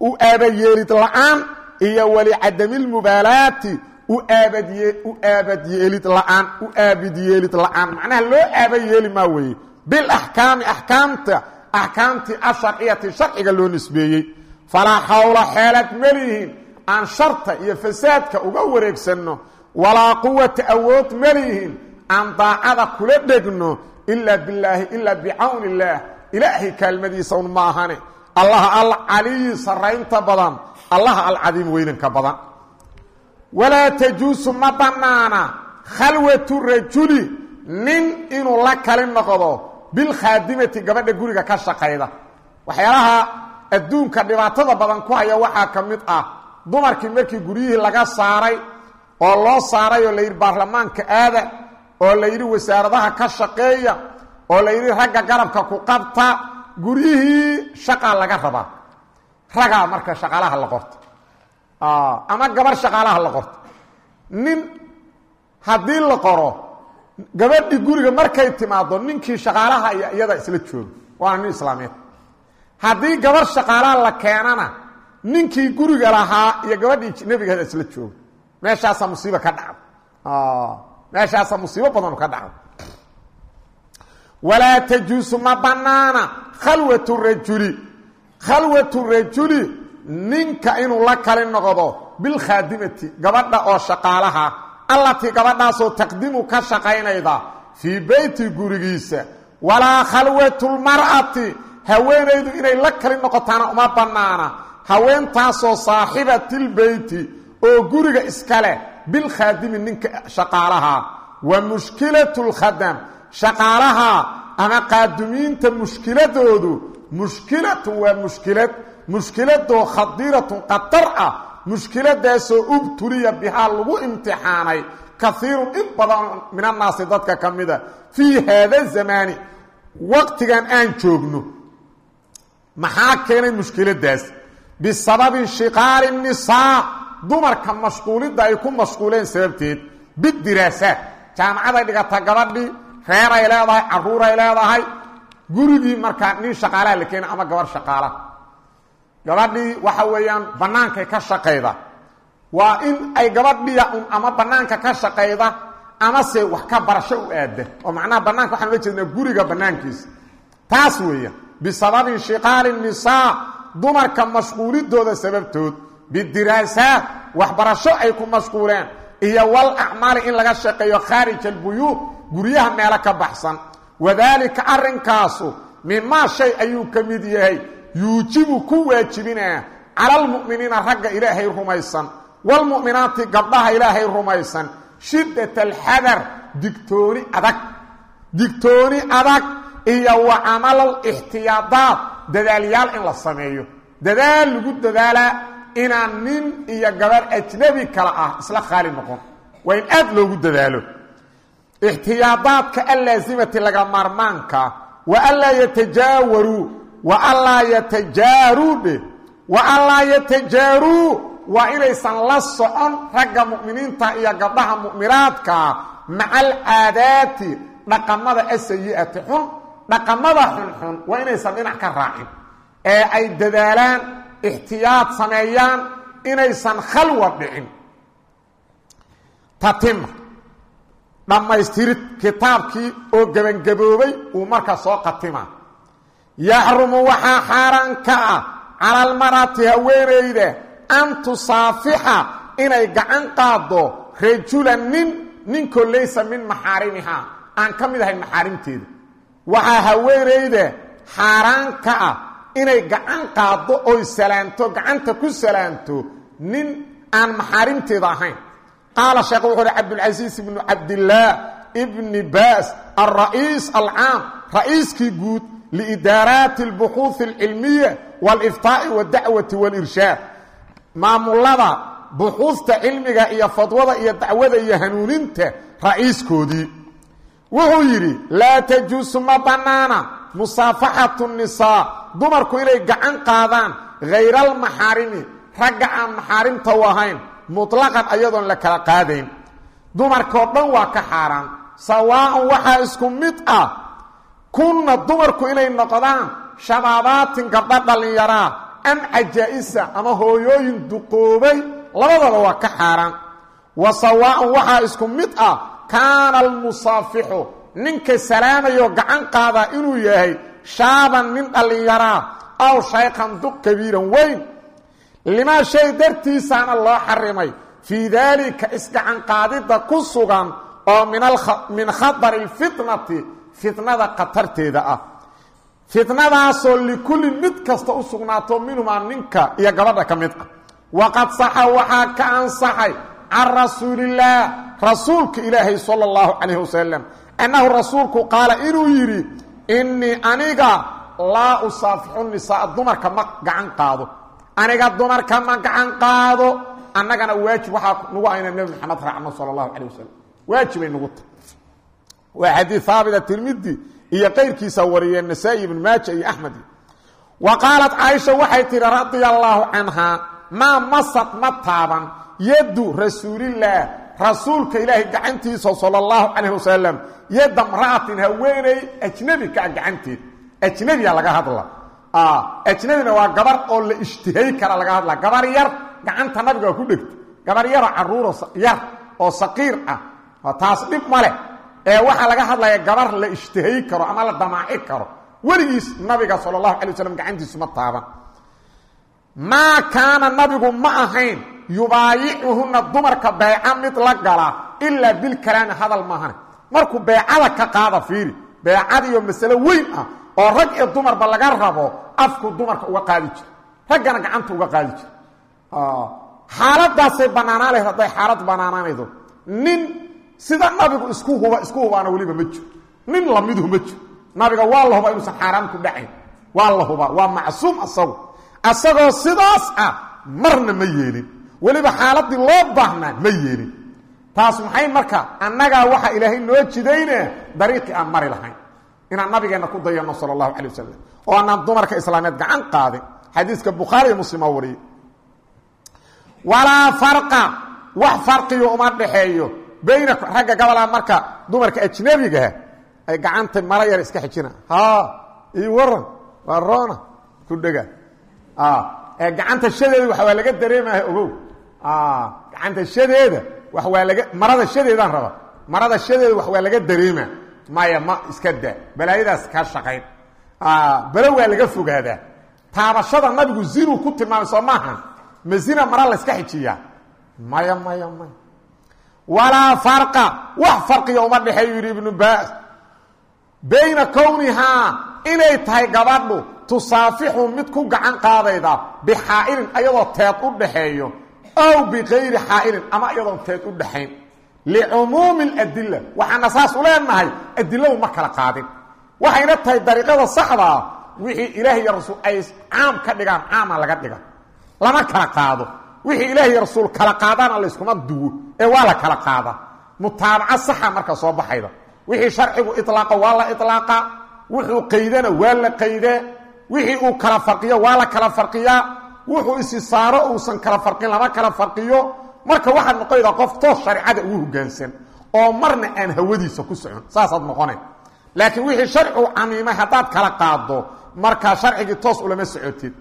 u aabayeelid la'aan iyo weli cadamilmubaalaati u aabadye u aabadyeelid la'aan u aabidyeelid la'aan. Macnaha loo aaba yeeli maa weeye. Bilaxkaami axkaamta axkaamtii asharciyati sharciga loo nisbeeyey. Falaa xawla xeelad melihiin aan sharta iyo fasaadka uga wareegsanno walaa quwata awood melihiin aan daacada kula dhegno ilaa bilaahi ilaa bicawni illaah. Ilaahay kaalmadiisa un ma ahane. Allaha alcaliyi saraynta badan allaha alcadiim weynanka badan. Walaa tajuusu ma bannaana khalwatu rajuli nin inuu la kali noqdo bilkhaadimati gabadha guriga ka shaqayda. Waxyaalaha adduunka dhibaatada badan ku haya waxaa ka mid ah dumarkii markii guryihii laga saaray oo loo saaray oo layidhi baarlamaanka aada oo la yidhi wasaaradaha ka shaqeeya oo la yidhi ragga garabka ku qabta guryihii shaqaa laga rabaa. Ragaa marka shaqaalaha la qorto. Ama gabar shaqaalaha la qorto. Nin haddii la qoro gabadhii guriga markay timaado ninkii shaqaalaha iyada isla jooga waana nin islaameed. Haddii gabar shaqaalaha la keenana ninkii guriga lahaa iyo gabadhii nebigeeda isla jooga meeshaasaa musiiba ka dhacda meeshaasaa musiibo badanu ka dhacda walaa tajuusu ma banaana khalwatu rajuli. Khalwatu rajuli ninka inuu la kali noqdo bilkhaadimati gabadha oo shaqaalaha allatii gabadhaasoo taqdimu ka shaqaynayda fii beyti gurigiisa. Walaa khalwatu lmar'ati. Haweenaydu inay la kali noqotaana uma bannaana. Haweentaasoo saaxibatilbeyti oo guriga iska leh bilkhaadimi ninka shaqaalaha. Wa mushkilatu lkhadam shaqaalaha ama qaadumiinta mushkiladoodu mushkilatun waa mushkilad mushkiladoo khadiiratun khatar ah mushkiladaasoo ubtuliya bihaa lagu imtixaanay. Kaiirun in badan min annaasi dadka ka mida fii haada zamaani waqtigan aan joogno. Maxaa keenay mushkiladaas bisababi shiqaari nisaa dumarka mashquulidda ay ku mashquuleen sababteed bidiraasaat jaamacaday dhigataa gabadhii reeray leedahay caruuray leedahay. Gurigii markaa nin shaqaalaha la keena ama gabar shaqaalaha gabadhii waxa weeyaan bannaankay ka shaqayda. Waa in ay gabadhiya un ama bannaanka ka shaqayda amase wax ka barasho u aada oo macnaha bannaanka waxaan ula jeednaa guriga bannaankiisa. Taas weeyaan bisababi inshiqaali nisaa dumarka mashquulidooda sababtood bidiraasaat waxbarasho ay ku mashquuleen iyo wal acmaali in laga shaqeeyo khaarij albuyuud guryaha meelo ka baxsan. Wadaalika arrinkaasu mimaa shay ayuu ka mid yahay yuujibu ku waajibinaa cala almu'miniina ragga ilaahay rumaysan waalmu'minaati gabdhaha ilaahay rumaysan shiddat alxadar digtooni adag digtooni adag iyo wa camalal ixtiyaadaad dadaalyaal in la sameeyo. Dadaal lagu dadaalaa inaan nin iyo gabarh ajnabi kale ah isla khaali noqon. Waa in aad loogu dadaalo. Ixtiyaadaadka allaasimati laga maarmaanka wa anlaa yatajaawaruu wa anlaa yatajaaruu dhe wa anlaa yatajaaruu waa inaysan la socon ragga mu'miniinta iyo gabdhaha mu'minaadkaa maca alcaadaati dhaqamada asayi'ati xun dhaqamada xunxun waa inaysan dhinac ka raacin. Ee ay dadaalaan ixtiyaad sameeyaan inaysan khalwa dhicin. Tatima dhammaystirid kitaabkii oo gebangaboobay uu marka soo qatima yaxrumu waxaa xaaraan ka ah cala almarati haweenayda an tusaafixa inay gacan qaaddo rajulan nin ninkoo laysa min maxaarimihaa aan ka mid ahayn maxaarimteeda. Waxaa haweenayda xaaraan ka ah inay gacan qaaddo oy salaanto gacanta ku salaanto nin aan maxaarimteeda ahayn. Qaala sheekh wuxuu uhi cabdulcasiis ibnu cabdillaah ibni baas alra'iis alcaam ra'iiskii guud liidaaraati albuxuuhi alcilmiya waaliftaai waddacwati waalirshaad maamulada buxuusta cilmiga iyo fadwada iyo dacwada iyo hanuuninta ra'iiskoodii. Wuxuu yidhi laa tajuusu ma bannaana musaafaxatu nisaa dumarku inay gacan qaadaan hayraalmaxaarimi ragga aan maxaarimta u ahayn mutlaqan ayadoon la kala qaadayn. Dumarkao dhan waa ka xaaraan. Sawaa'an waxaa isku mid ah kunna dumarku inay noqdaan shabaabaatin gabdha dhallinyaraa am cajaa'isa ama hooyooyin duqoobay labadaba waa ka xaaraan. Wa sawaaءan waxaa isku mid ah kaana almusaafixu ninka salaamayo gacan qaadaa inuu yahay shaaban nin dhallinyaraa aw shaykhan duq kabiiran weyn. Limaa shay dartiisaana loo xarimay. Fii daalika isgacan qaadidda ku sugan oo min khatari اlfitnati fitnada khatarteeda ah. Fitnadaasoo likulli mid kasta u sugnaato minhumaa ninka iyo gabadha ka mid ah waqad saxa waxaa ka ansaxay can rasuulillaah rasuulka ilaahay sala اllahu calayh wasalam annahu rasuulku qaala inuu yidhi innii aniga laa usaafixu nisaa dumarka ma gacan qaado. Aniga dumarka ma gacan qaado. Annagana waajib waxaa nagu ayna nebi maxamed raacno sala allahu calayh wasalam waajibay nagu tahy waa xadiid haabita tirmidi iyo qayrkiisa wariyeen nasaa-i ibnu maaja iyo axmed wa qaalat caaisha waxay tihi radia allaahu canhaa maa masad ma taaban yaddu rasuulillaah rasuulka ilaahay gacantiisa sala allahu calayh wasalam yadda mra'atin haweeney ajnebi ka ah gacanteed laga hadla. Ajnebina waa gabar oo la ishtihay kara laga hadla. Gabar yar gacanta nabiga ku dhegta gabar yaroo caruuro yar oo saqiir ah. Taas dhib ma ee waxaa laga hadlaya gabar la ishtihay karo ama la damaaci karo. Weligiis nabiga sala allahu alay gacantiisu ma taaban. Maa kaana nabigu ma ahayn yubaayicuhunna dumarka beeca mid la gala ilaa bilkalaami hadal maahane markuu beecada ka qaada fiiri beecadiiyo masalo weyn ah oo rag iyo dumarba laga rabo afku dumarka uga qaadi jira raggana gacanta uga qaadi jira xaaladaasay bannaanaan hadday xaalad bannaanaanaydo nin sida nabigu isku huba isku hubaana weliba ma jiro. Nin lamiduhu ma jiro. Nabiga waa la hubaa inuusan xaaraan ku dhacayn waa la hubaa waa macsuum asagu. Asagoo sidaas ah marna ma yeelin weliba xaaladii loo baahnaa ma yeelin taas maxay marka annagaa waxaa ilaahay noo jidayne dariiqii aan mari lahayn. Inaan nabigeenna ku dayanno sala allahu calay wasalam oo anaan dumarka islaameed gacan qaadin xadiiska bukhaari iyo muslim oo wariyey. Walaa farqa wax farqiyo uma dhaxeeyo bayna ragga gabalaa marka dumarka ajnebigaha ay gacanta mara yar iska xijina. Ii waran waa roona ku dhega ee gacanta shadeeda wax waa laga dareemaya ogow gacanta shadeeda wax waa laga marada shadeedaan raba. Marada shadeeda wax waa laga dareema. Maya ma iska daa. Balaayadaas kaa shaqayn. Belo waa laga fogaadaa. Taabashada nabigu zinuu ku tilmaamay soo maaha ma zina mara la yska xijiyaa? Maya maya maya. Walaa farqa. Wax farqiga uma dhexeeyu yidhi ibnu baas. Bayna kownihaa inay tahay gabadhu tusaafixu mid ku gacan qaadayda bixaa'ilin ayadoo teed u dhaxeeyo ow bikayri xaa'ilin ama iyadoon teed u dhaxayn. Licumuumi اladila waxaana saas u leenahay adiladu ma kala qaadin. Waxayna tahay dariiqada saxdaa wixii ilaah iyo rasuul ay caam ka dhigaan caama laga dhiga. Lama kala qaado. Wixii ilaah iyo rasuul kala qaadaana layskuma duwo ee waa la kala qaada. Mutaabaco saxa marka soo baxayda. Wixii sharcigu ilaaqa waa la ilaaqa wuxuu qaydana waa la qaydee wixii uu kala farqiyo waa la kala farqiyaa wuxuu isi saaro uusan kala farqin lama kala farqiyo. Marka waxaad noqonaydaa qof toos shareecada ugu hogaansan oo marna aan hawadiisa ku socon saasaad noqona laakiin wixii sharcigu camiimay haddaad kala qaado markaa sharcigii toos ulama socotid.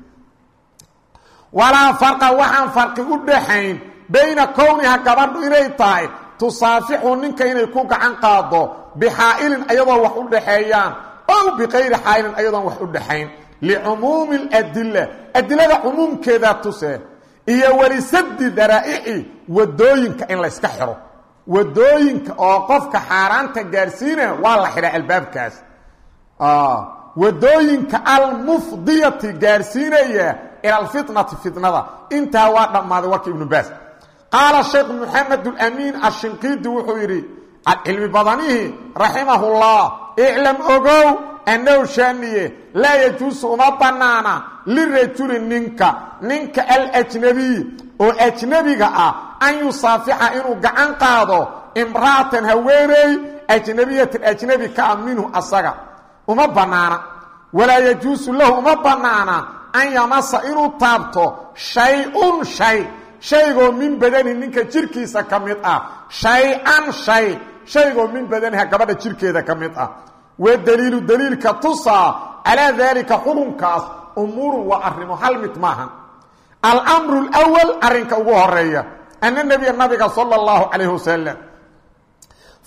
Walaa farqa waxaan farqi u dhaxayn bayna kowniha gabadhu inay tahay tusaafixu ninka inay ku gacan qaado bixaa'ilin ayadoo wax u dhaxeeyaan ow bikayri xaa'ilin ayadoon wax u dhaxayn licumuumi اladila adilada cumuumkeedaa tuse iyo walisadi daraa'ici waddooyinka in layska xiro waddooyinka oo qofka xaaraanta gaarsiinaya waa la xidhaa albaabkaas waddooyinka almufdiyati gaarsiinaya ila alfitnati fitnada intaa waa dhammaaday warka ibnu baas qaala sheekh moxamed ulamiin ashinqiidi wuxuu yidhi cilmi badanihii raximahullah iclam ogow annahu shaaniye laa yajuusu uma bannaana lirajuli ninka. Ninka alajnabiy oo ajnebiga ah an yusaafixa inuu gacan qaado imra'atan haweeney ajnabiyatan ajnebi ka ah minhu asaga. Uma bannaana walaa yajuusu lahu uma bannaana an yamasa inuu taabto shay-un shay. Shaygoo min badani ninka jirkiisa ka mid ah. Shay-an shay. Shaygoo min badaniha gabadha jirkeeda ka mid ah wadaliilu daliilka tusaa calaa daalika xulunkaas umuurun waa arrimo hal mid maaha almru lwal arrinka ugu horreeya ana nebiya nabiga sala allahu calayhi wasalam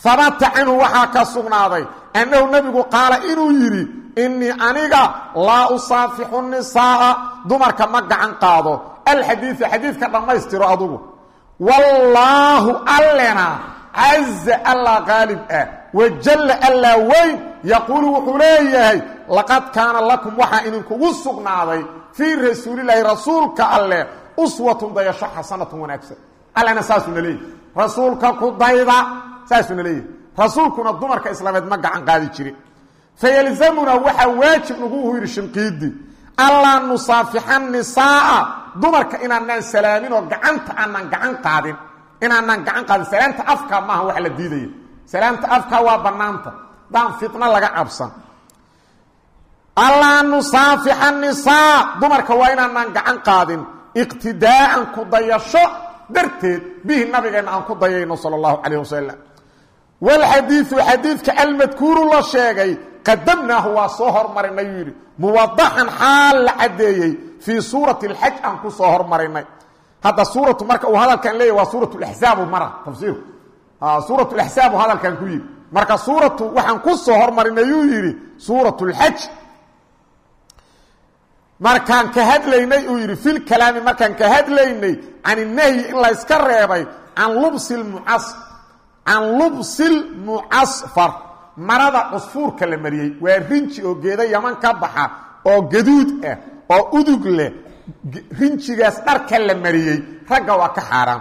habata canhu waxaa ka sugnaaday annahu nebigu qaala inuu yidhi innii aniga laa usaafixu nisaa'a. Dumarka ma gacan qaado. Alxadiida xadiidka dhammaystiro adugu. Wallaahu allena caza allaa qaalib ah wajalla allaa weyn yaquulu wuxuu leeyahay laqad kaana lakum waxaa idinkugu sugnaaday fii rasuulilaahi rasuulka alleh uswatun dayasho xasanatun wanaagsan. Allena saasuuna leeyahy rasuulka ku dayda saasuuna leeyahay. Rasuulkuna dumarka islaameed ma gacan qaadi jirin. Fayalzamunaa waxaa waajib nagu yidhi shinqiidi allaa nusaafixa nisaa'a. Dumarka inaanaan salaamin oo gacanta aanaan gacan qaadin inaanaan gacan qaadin salaamta afka maaha wax la diidaya salaamta afka waa bannaanta. Daan fitno laga cabsan. Allaa nusaafixa nisaa. Dumarka waa inaanaan gacan qaadin. Iqtidaa'an ku dayasho. Darteed bihi nabigeenna aan ku dayayno sala allahu calayh wasalam walxadiidu xadiidka almadkuuru la sheegay qadamnaahu waa soo hormarinay yuu yidhi. Muwadaxan xaal la caddeeyey. Fii suurati alxaj aan ku soo hormarinay. Hadda suuratu marka uu hadalkan leeyahy waa suurat laxzaabu mara tafsiirku suurat laxzaab uu hadalkan ku yidhi marka suuratu waxaan ku soo hormarinay yuu yidhi suurat lxaj markaan ka hadlaynay uu yidhi fil kalaami markaan ka hadlaynay can inahyi in layska reebay can lubsi mucas can lubsil mucasfar marada cusfuurka la mariyey waa rinji oo geeda yaman ka baxa oo gaduud ah oo udug leh. Rinjigaas dharka la mariyey ragga waa ka xaaraan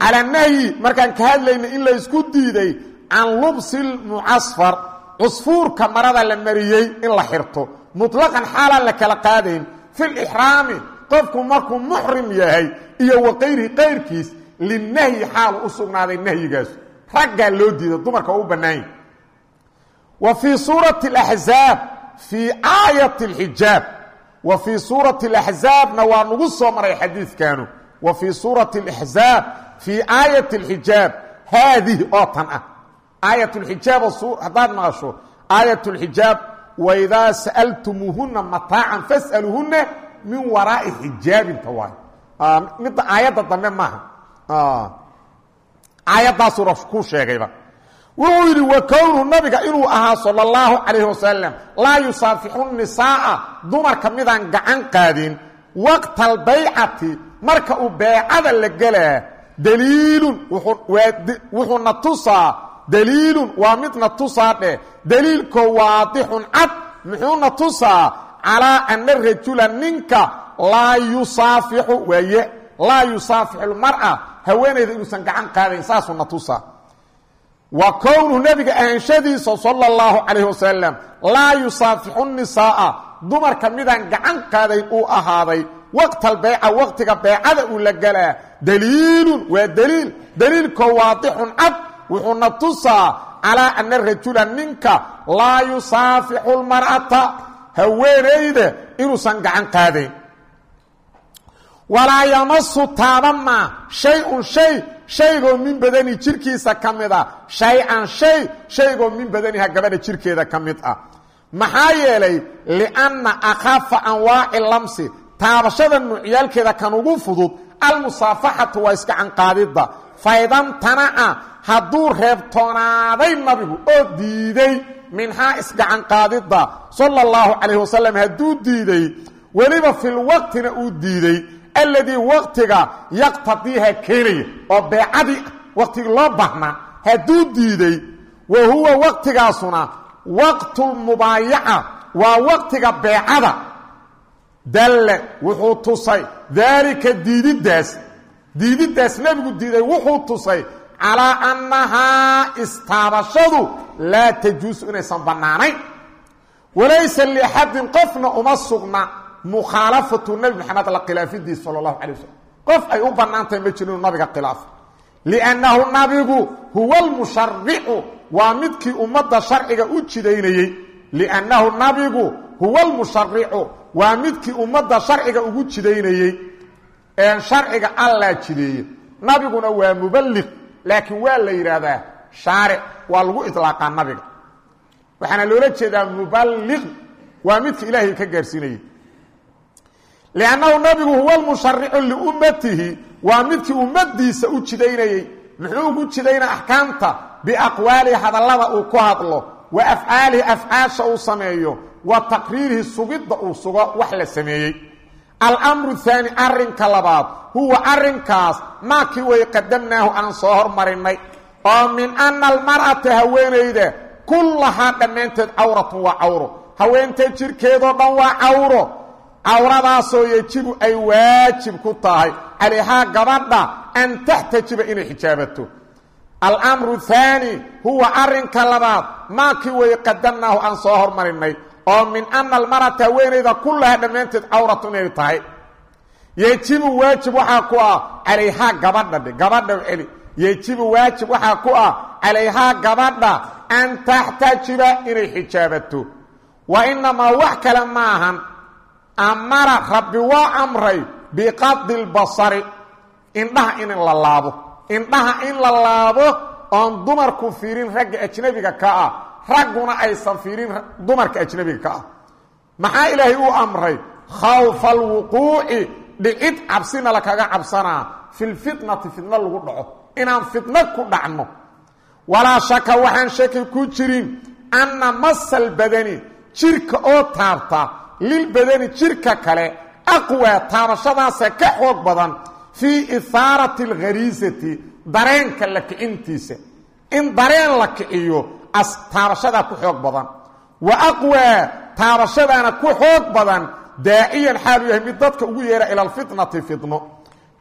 cala nahyi markaan ka hadlaynay in laysku diiday can lubsil mucasfar cusfuurka marada la mariyey in la xirto muطlaqan xaalaan la kala qaadayn filixraami qofku markuu muxrim yahay iyo waqayrihi qayrkiis linahyi xaalu u sugnaaday nahyigaas raggaa loo diida dumarka oo u bannaanya wa fii suurati اlaxzaab fii aayati اlxijaab wa fii suurati اlaxzaabna waa nagu soo maray xadiidkaanu wa fii suurati اlaxzaab fii aayati اlxijaab haadihi oo tan ah aayat lxijaab haddaad maqasho aayat اlxijaab waidaa sa'altumuuhuna mataacan fas'aluuhuna min waraa'i xijaabinta waay midda aayadda dambe maaha aayaddaasuu ku sheegayba wuxuu yidhi wa kownu nabiga inuu ahaa sala اllahu calayhi wasalam laa yusaafixu nisaa'a dumarka midaan gacan qaadin waqta albaycati marka uu beecada la gelaa daliilun wuxuuna tusaa daliilun waa midna tusaa dheh daliilkoo waadixun cad muxuuna tusaa calaa ana rajula ninka laa yusaafixu waaye laa yusaafixu lmar'a haweenayda inuusan gacan qaadayn saasuuna tusaa. Wa kownuhu nebiga ahanshadiisa sala اllahu calayh wasalam laa yusaafixu nisaa'a dumarka midaan gacan qaadayn uu ahaaday waqta albayca waqtiga beecada uu la gelaa daliilun waa daliil. Daliilkoo waadixun cad wuxuuna tusaa calaa ana rajula ninka laa yusaafixu lmar'ata haweenayda inuusan gacan qaadayn walaa yamasu taabama shay-un shay shaygoo min badani jirkiisa ka mid ah. Shay-an shay shaygoo min badaniha gabadha jirkeeda ka mid ah. Maxaa yeelay lianna akhafa anwaaci lamsi taabashada nuucyaalkeeda kan ugu fudud almusaafaxatu waa iska canqaadidda. Faydantanaca hadduu reebtoonaaday nabigu oo diiday minhaa isgacanqaadidda sala اllahu calayh wasalam hadduu diiday weliba filwaqtina uu diiday alladii waqtiga yaqtadiiha keenaya oo beecadii waqtigii loo baahnaa hadduu diiday wa huwa waqtigaasuna waqtulmubaayaca waa waqtiga beecada dalle wuxuu tusay daalika diididdaas. Diididdaas nebigu diiday wuxuu tusay calaa annahaa istaabashadu laa tajuusu inaysan bannaanayn. Walaysa liaxadin qofna uma sugna mukhaalafatu nebi maxamed la khilaafidiis sala allahu calay wasalam qof ay u bannaantahay ma jiro nabiga khilaafo. Liannahu nabigu huwa almusharicu waa midkii ummadda sharciga u jidaynayey liannahu nabigu huwa almusharicu waa midkii ummadda sharciga ugu jidaynayey een sharciga allaa jideeye nabiguna waa muballiq laakiin waa la yidhaahdaa shaaric waa lagu ilaaqaa nabiga. Waxaana loola jeedaa muballiq waa midka ilaahay ka gaarsiinayey liannahu nabigu huwa almusharicu liummatihi waa midkii ummadiisa u jidaynayey muxuu ugu jidaynaa axkaamta? Biaqwaalihi hadallada uu ku hadlo. Wa afcaalihi afcaasha uu sameeyo wa taqriirihi sugidda uu sugo wax la sameeyey. Almru haani arrinka labaad huwa arrinkaas maakii way qadamnaahu aan soo hormarinay oo min ana almar'ata haweenayda kullahaa dhammaanteed cawratun waa cawro. Haweenta jirkeedoo dhan waa cawro. Cawradaasoo yejibu ay waajib ku tahay. Calayhaa gabadha an taxtajiba inay xijaabato. Almru haani huwa arrinka labaad maakii way qadamnaahu aan soo hormarinay oo min ana almar'ata haweenayda kullahaa dhammaanteed cawratu inay tahay. Yejibu waajib waxaa ku ah calayhaa gabadha gabadha celi. Yejibu waajib waxaa ku ah calayhaa gabadha an taxtajiba inay xijaabato. Wa inamaa wax kale ma ahan amara rabbi waa amray biqadi lbasari indhaha in la laabo. Indhaha in la laabo oon dumarku fiirin ragga ajnabiga ka ah ragguna aysan fiirin dumarka ajnabiga ka ah. Maxaa ilaahay uu amray? Khawfa alwuquuci dhicid cabsina lakaga cabsanaa. Fi lfitnati fitno lagu dhaco. Inaan fitno ku dhacno. Walaa shaka waxaan shaki ku jirin anna masal badani jirka oo taabta lilbadani jirka kale aqwaa taabashadaasa ka xoog badan fii ihaarati alghariisati dareenka la kicintiisa. In dareen la kiciyo taabashadaa ku xoog badan. Wa aqwaa taabashadaana ku xoog badan daaciyan xaalu yahay mid dadka ugu yeera ila alfitnati fitno.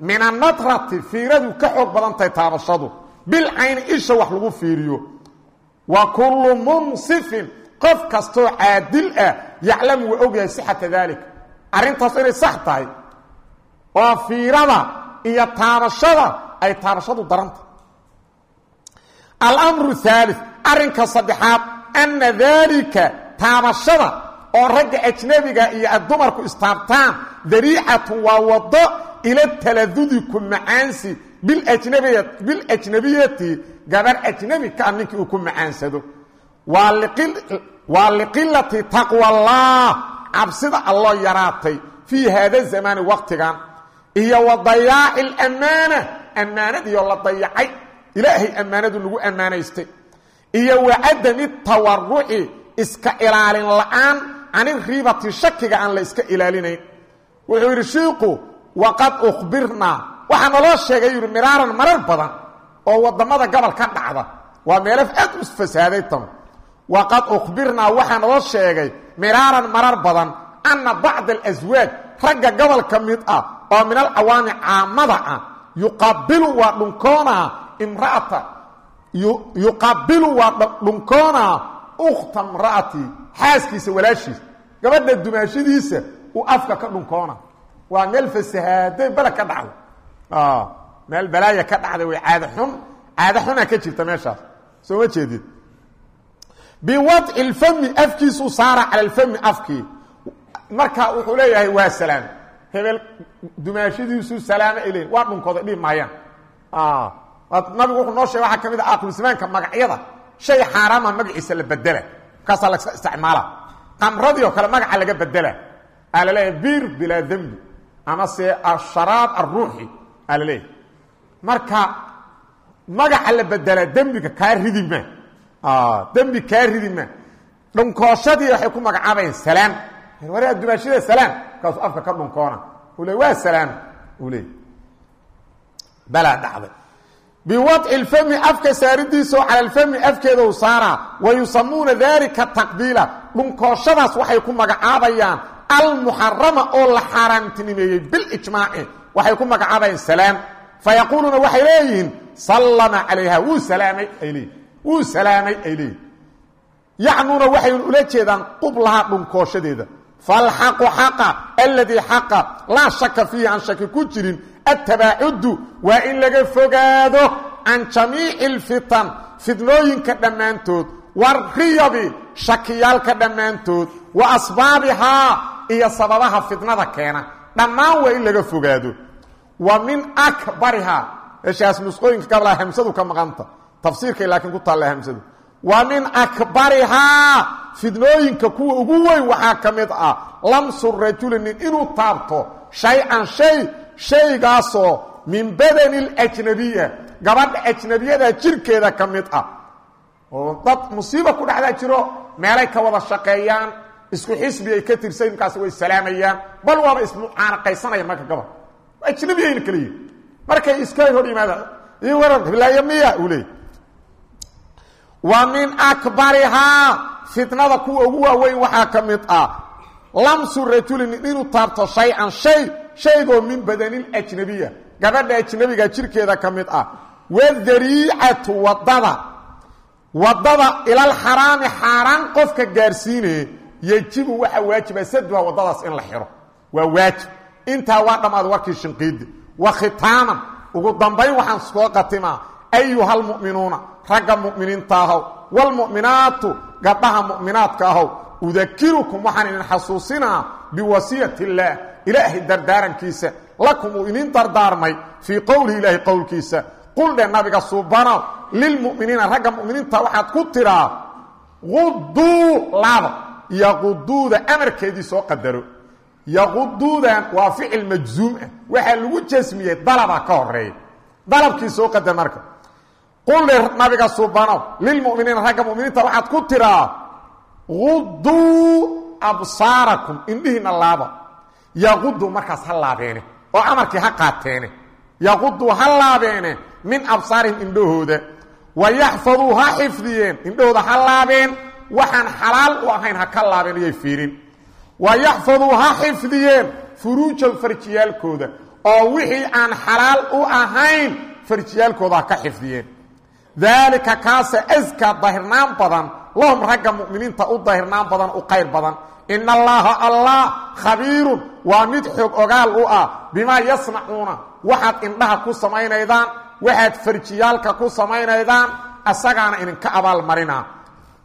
Min annatrati fiiradu ka xoog badan tahay taabashadu bilcayni isha wax lagu fiiriyo. Wa kullu munsifin qof kastoo caadil ah yaclamu waa ogyahay sixata daalika arrintaas inay sax tahay. Oo fiirada iyo taabashada ay taabashadu daranta almru haali arrinka saddexaad anna daalika taabashada oo ragga ajnabiga iyo dumarku istaabtaan dariicatun waa wado ila taladudi ku macaansi biljnabiyati gabar ajnabi ka ah ninkii uu ku macaansado. Waa liqilati taqwa allah cabsida alloo yaraatay fii haada zamaani waqtigan iyo wa dayaaci lamaana ammaanadiioo la dayacay ilaahay ammaanadu lagu ammaanaystay. Iyo wa cadami tawaruci iska ilaalin la'aan caniriibati shakiga aan la iska ilaalinayn. Wuxuu yidhi shiiku waqad ukhbirnaa. Waxaa naloo sheegay yidhi miraaran marar badan oo waddamada gobol ka dhacda. Waa meelaf aad u fasaaday tanu waqad ukhbirnaa waxaa naloo sheegay miraaran marar badan anna bacda alaswaaj ragga gobol mid ah oo min alcawaami caamada ah yuqabilu waa dhunkoonaa imraata yuqabilu waa dhunkoonaa ukhta mra'ati xaaskiisa walaashiisa. Gabadha dumaashadiisa uu afka ka dhunkoona. Waa meel fasahaaday bala ka dhacday. Meel balaaya ka dhacday way caada xun caada xunaa ka jirta meeshaas. Soo ma jeedid? Biwadci lfami afkiisuu saara cala alfami afkii marka wuxuu leeyahay waa salaam hebel dumaashadiisuu salaamo ay leeyiin waa dhunkooda dhihi maayaan nabigu wuxuu noo sheegay waxaa ka mid ah aakhrulislaamka magacyada. Shay xaaraama magaciisa la bedela. Markaasaa laska isticmaala. Qamradii oo kale magaca laga bedela. Aa la leeyahay bir bilaa dembi ama se asharaab aruuxi aa la leeyahay marka magaca la bedelaa dembiga kaa ridi ma. Dembi kaa ridi ma. Dhunkooshadii waxay ku magacaabayeen salaam. Waraa dumaashada salaam. Markaasuu afka ka dhunkoona. Uu le waa salaam. Uu leey balaa dhacday biwadci lfami afka saaridiisao cala alfami afkeeda u saaraa wa yusamuuna daalika taqbiila. Dhunkooshadaas waxay ku magacaabayaan almuxarama oo la xaaraamtinimeeyey bilijmaaci. Waxay ku magacaabayaan salaam. Fayaquuluuna waxay leeyihiin sallama calayha wuu salaamay ay leeyihiin wuu salaamay ay leeyihiin yacnuuna waxay ula jeedaan qublaha dhunkooshadeeda falxaqu xaqa aladii xaqa. Laa shaka fiihi aan shaki ku jirin atabaacudu waa in laga fogaado can jamiici alfitan fidnooyinka dhammaantood wariyabi shakiyaalka dhammaantood wa asbaabihaa iyo sababaha fitnada keena dhammaan waa in laga fogaado wa min akbarihaa meeshaas nusqooyinka gablaa hamsadu ka maqanta tafsiirkay laakiin ku taalla hamsadu wa min akbarihaa fidnooyinka kuwa ugu weyn waxaa ka mid ah lamsu rajuli inuu taabto shay-an shay shaygaasoo min badani اlajnabiya gabadha ajnabiyada jirkeeda ka mid ah. Oo dad musiiba ku dhexdaa jiro meelay ka wada shaqeeyaan isku xisbi ay ka tirsan markaas way salaamayaan bal waaba ismucaanaqaysanayaan marka gabad ajnabiyayna yihiin markay iska hor yimaadaan io waran hiblaayo miya uu leey wa min akbarihaa fitnada kuwa ugu waaweyn waxaa ka mid ah. Lamsu rajulin inuu taabto shay-an shay shaygoo min badanilajnabiya gabadha ajnabiga jirkeeda ka mid ah wadariicatu waddada waddada ilalxaraami xaaraan qofka gaarsiinaya yejibu waxaa waajiba saduha wadadaas in la xiro waa waajib intaa waa dhammaada warkii shinqiidi wa khitaaman ugu dambayn waxaan soo qatimaa ayuhalmu'minuuna ragga mu'miniinta ahow waalmu'minaatu gabdhaha mu'minaadka ahow udakirukum waxaan idin xasuusinaa biwasiyati ilaahay dardaarankiisa lakum uu idin dardaarmay fii qowlihi ilaahi qowlkiisa qul dhe nabiga suubanow lilmu'miniina ragga mu'miniinta waxaad ku tiraa quduu laaba yaquduuda amarkeedii soo qadaro. Yaquduudan waa ficil majzuum ah. Waxaa lagu jasmiyey dalaba ka horreeya dalabkii soo qadar marka. Qul dhe nabiga suubanow lilmu'miniina ragga mu'miniinta waxaad ku tiraa quduu absaarakum indhihiina laaba yaqudu markaas ha laabeene oo amarkii ha qaateene yaqudu ha laabeene min absaarihim indhahooda wa yaxfaduu ha xifdiyeen indhahooda ha laabeen waxaan xalaal u ahayn ha ka laabeen iyay fiirin. Wa yaxfaduu ha xifdiyeen furuuja farjiyaalkooda oo wixii aan xalaal u ahayn farjiyaalkooda ha ka xifdiyeen. Daalika kaasa askaa dahirnaan badan lahum ragga mu'miniinta u dahirnaan badan u qayr badan in allaha allah khabiirun waa mid xoog ogaal u ah bimaa yasnacuuna waxaad indhaha ku samaynaydaan waxaad farjiyaalka ku samaynaydaan asagaana idinka abaalmarinaa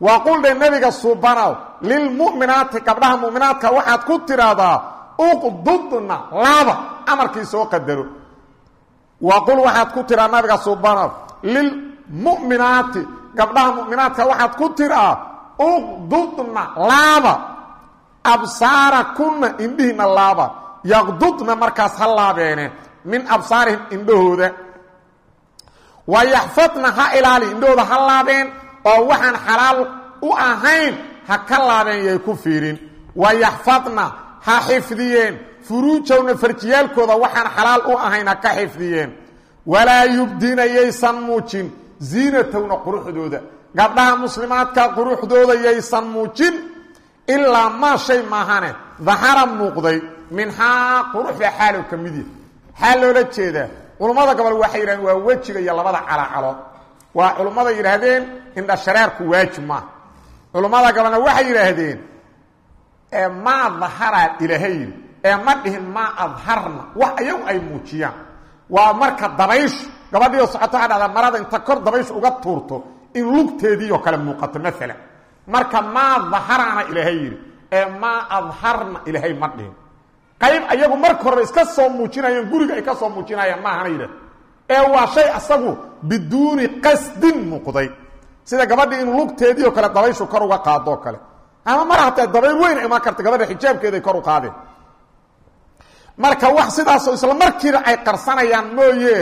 waa quldhe nebiga suubanow lilmu'minaati gabdhaha mu'minaadka waxaad ku tidhaahdaa uqdudna laaba amarkii soo qadaro waa qul waxaad ku tidhaa nabiga suubanow lilmu'minaati gabdhaha mu'minaadka waxaad ku tidhaa uqdudna laaba absaara kunna indhihiina laaba yaqdudna markaas ha laabeene min absaarihim indhahooda. Wa yaxfadna ha ilaali indhahooda ha laabeen oo waxaan xalaal u ahayn ha ka laabeen yay ku fiirin. Wa yaxfadna ha xifdiyeen furuujowna farjiyaalkooda waxaan xalaal u ahayn ha ka xifdiyeen. Walaa yubdina yaysan muujin ziinatowna quruxdooda. Gabdhaha muslimaadka quruxdooda yaysan muujin ilaa maa shay maahane. Dahara muuqday minhaa quruxda xaalow ka mid yahy xaal loola jeedaa culummada gobol waxay yidhahdeen waa wejiga iyo labada calacalood waa culummada yidhaahdeen indha shareerku waajib maaha. Culummada gobolna waxay yidhaahdeen ee maa daharaa ilaahay yidhi ee ma dhihin maa adharna. Wax ayagu ay muujiyaan. Waa marka dabayshu gabadhiio socoto waxaa dhahdaa marada inta kor dabayshu uga tuurto in lugteediioo kale muuqato maalan marka maa daharana ilaahay yidhi ee maa adharna ilaahay ma qayb ayagu marka horeba iska soo muujinayaan guriga ay ka soo muujinayaan maahana yidhah ee waa shay asagu biduuni qasdin muuqday. Sida gabadhii in lugteedii oo kale dabayshu kor uga qaadoo kale. Ama mar hataa dabayl weyn imaan karta gabadha xijaabkeeday kor u qaadeen. Marka wax sidaasoo isla markiiba ay qarsanayaan mooye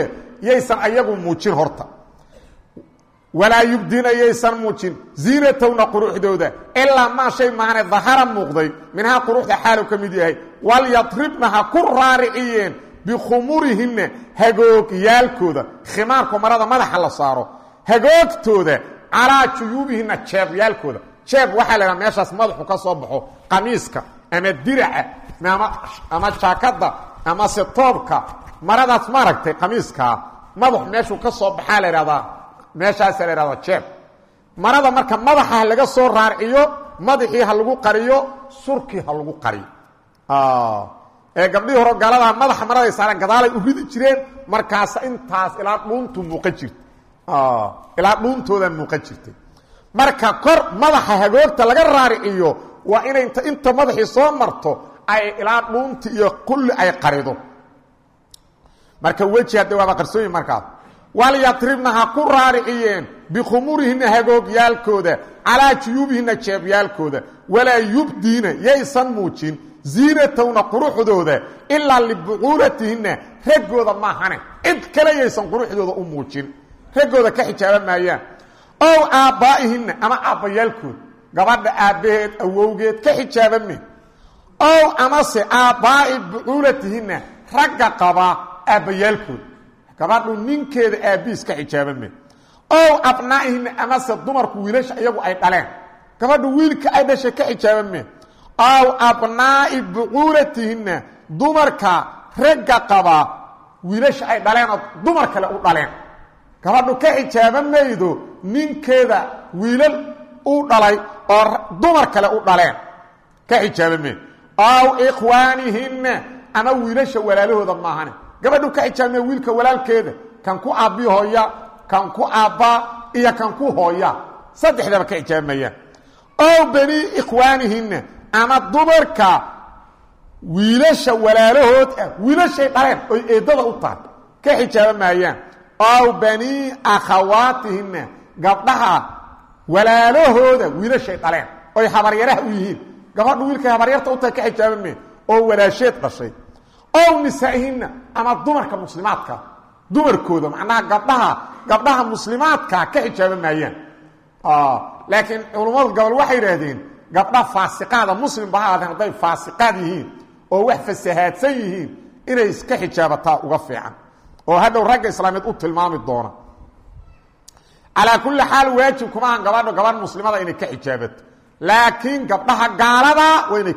yaysan ayagu muujin horta walaa yubdina yaysan muujin ziinatowna quruxdooda ilaa maa shay maahane dahara muuqday minhaa quruxda xaalu ka mid yahay walyadribna ha ku raariciyeen bikhumurihinna hagoogyaalkooda khimaarku marada madaxa la saaro hagoogtooda calaa juyuubihinna jeebyaalkooda jeeb waxaa la haha meeshaas madaxu ka soo baxo qamiiska ama diraca ama jaakada ama setoobka maradaas maaragtay qamiiskaa madaxu meeshuu ka soo meeshaasa la ihahdaa jeeb. Marada marka madaxa laga soo raarciyo madaxii ha lagu qariyo surkii ha lagu qariyo ee gabdhihii hore gaaladaha madaxa maraday saareen gadaalay u ridi jireen markaas intaas ilaa dhuuntu muuqan jirta ilaa dhuuntooda muuqan jirtay. Marka kor madaxa hagoogta laga raariciyo waa inay int inta madaxii soo marto ay ilaa dhuunti iyo kulli ay qarido. Marka weji hadde waaba qarsooyin walyadribna ha ku raariciyeen bikhumurihinna hagoogyaalkooda calaa juyuubihinna jeebyaalkooda. Walaa yubdiina yaysan muujin ziinatowna quruxdooda ilaa libucuulatihinna raggooda maahane cid kale yaysan quruxdooda u muujin raggooda ka xijaaba maayaan. Ow aabbaa'ihinna ama aabbayaalkood gabadha aabbaheed awowgeed ka xijaaba me. Ow amase aabbaa'i bucuulatihinna ragga qabaa aabbayaalkood gabadhu ninkeeda aabbihiis ka xijaaba me ow abnaa'ihinna amase dumarku wiilasha iyagu ay dhaleen. Gabadhu wiilka ay dhashay ka xijaaba me ow abnaa'i bucuulatihinna dumarka ragga qabaa wiilasha ay dhaleenoo dumar kale u dhaleen. Gabadhu ka xijaaba maydo ninkeeda wiilal u dhalay oo dumar kale u dhaleen. Ka xijaaba maydo ow ikhwaanihinna ama wiilasha walaalahooda maahane gabadhu ka xijaaba may wiilka walaalkeeda kan ku aabbi hooya kan ku aabbaa iyo kan ku hooya. Saddexdaba ka xijaaba mayaan ow bani ikhwaanihinna ama dumarka wiilasha walaalahood ah wiilashay dhaleen oy eedada u tahay ka xijaaba maayaan ow bani akhawaatihinna gabdhaha walaalahooda wiilashay dhaleen oy habaryaraha u yihiin. Gabadhu wiilkay habaryarta u tahay ka xijaaba mee oo walaasheed dhashay ow nisaa'ihinna ama dumarka muslimaadka. Dumarkooda macnaha gabdhaha gabdhaha muslimaadka ka xijaaba maayaan. Laakiin culummadu gobol waxay yidhaahdeen gabdha faasiqaada muslimba ha aadeen hadday faasiqaad yihiin oo wax fasahaadsan yihiin inay iska xijaabataa uga fiican. Oo hadhow ragga islaameed u tilmaami doona. Calaa kulli xaal waajib kuma ahan gabadho gabadh muslimada inay ka xijaabato. Laakiin gabdhaha gaalada waa inay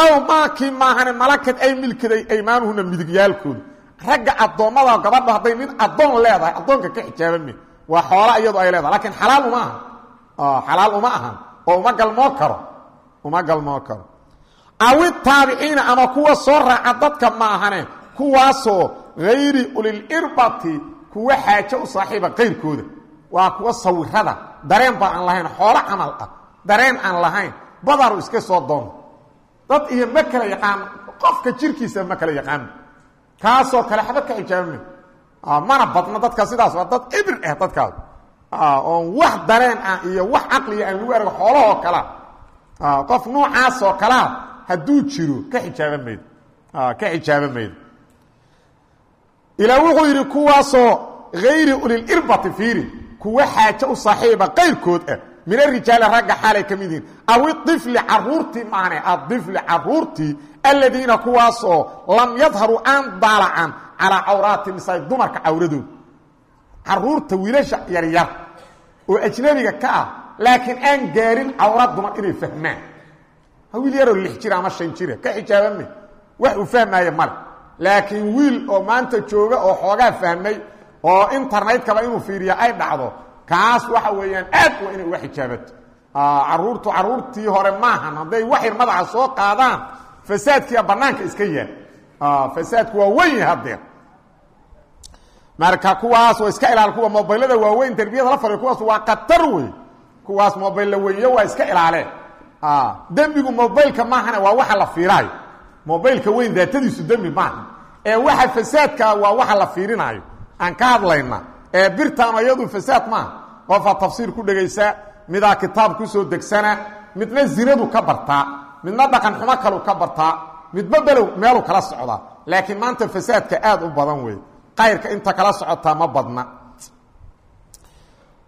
ow maakii maahane malakad ay milkiday aymaanuhuna midigyaalkooda ragga addoommada gabadho hadday nin addoon leedahay addoonka ka xijaaba me waa xoola iyadu ay leedahay lakiin xalaal uma ahan xalaal uma ahan oo uma galmoo karo uma galmoo karo. Awi taabiciina ama kuwa soo raaca dadka maahane kuwaasoo hayri ulilirbati kuwa xaajo u saaxiiba qayrkooda waa kuwa sawirada dareen baa aan lahayn xoolo camal ah dareen aan lahayn badaru iska soo doonto dad iyo ma kala yaqaan qofka jirkiisa ma kala yaqaano kaasoo kale xaba ka xijaabame mana badno dadka sidaas waa dad ibir ah dadkaas. Oon wax dareen ah iyo wax caqliya aan lagu argo xoolahoo kalea qof noocaasoo kalea hadduu jiro ka xijaaba maydo ka xijaaba maydo ilaa wuxuu yidhi kuwaasoo hayri ulilirbati fiiri kuwa xaajo u saaxiiba qayrkood ah min arijaali ragga xaalay ka mid yihiin. Aw iifli caruurtii maane aifli caruurtii aladiina kuwaasoo lam yadharuu aan daalacan calaa cawraati nisaa dumarka cawradooda carruurta wiilasha yaryar oo ajnabiga ka ah laakiin aan gaarin cawra dumar inay fahmaan. Wiil yaroo lix jira ama shan jira ka xijaabame wax uu fahmaayo male. Laakiin wiil oo maanta jooga oo xoogaa fahmay oo internetkaba inuu fiiriya ay dhacdo kaas waxa weeyaan aad waa inay uga xijaabato caruurtu caruurtii hore maahan hadday waxyar madaxa soo qaadaan fasaadkiia banaanka iska yaal. Fasaadku waa weyn yahay hadeer marka kuwaas waa iska ilaal kuwa mobaylada waaweyn derbiyada la fariyo kuwaas waa khatar wey kuwaas mobaylla weynyo waa iska ilaaleen dembigu mobaylka maahane waa waxa la fiiraayo mobaylka weyn daatadiisu dembi maaha ee waxa fasaadkaa waa waxa la fiirinaayo aan ka hadlayna birtaanu iyadu fasaad maaha qofaa tafsiir ku dhegaysa midaa kitaab ku soo degsana midna zinadu ka bartaa midna dhaqan xumo kalu ka bartaa midba below meelu kala socdaa laakiin maanta fasaadka aad u badan wey qayrka inta kala socotaa ma badna.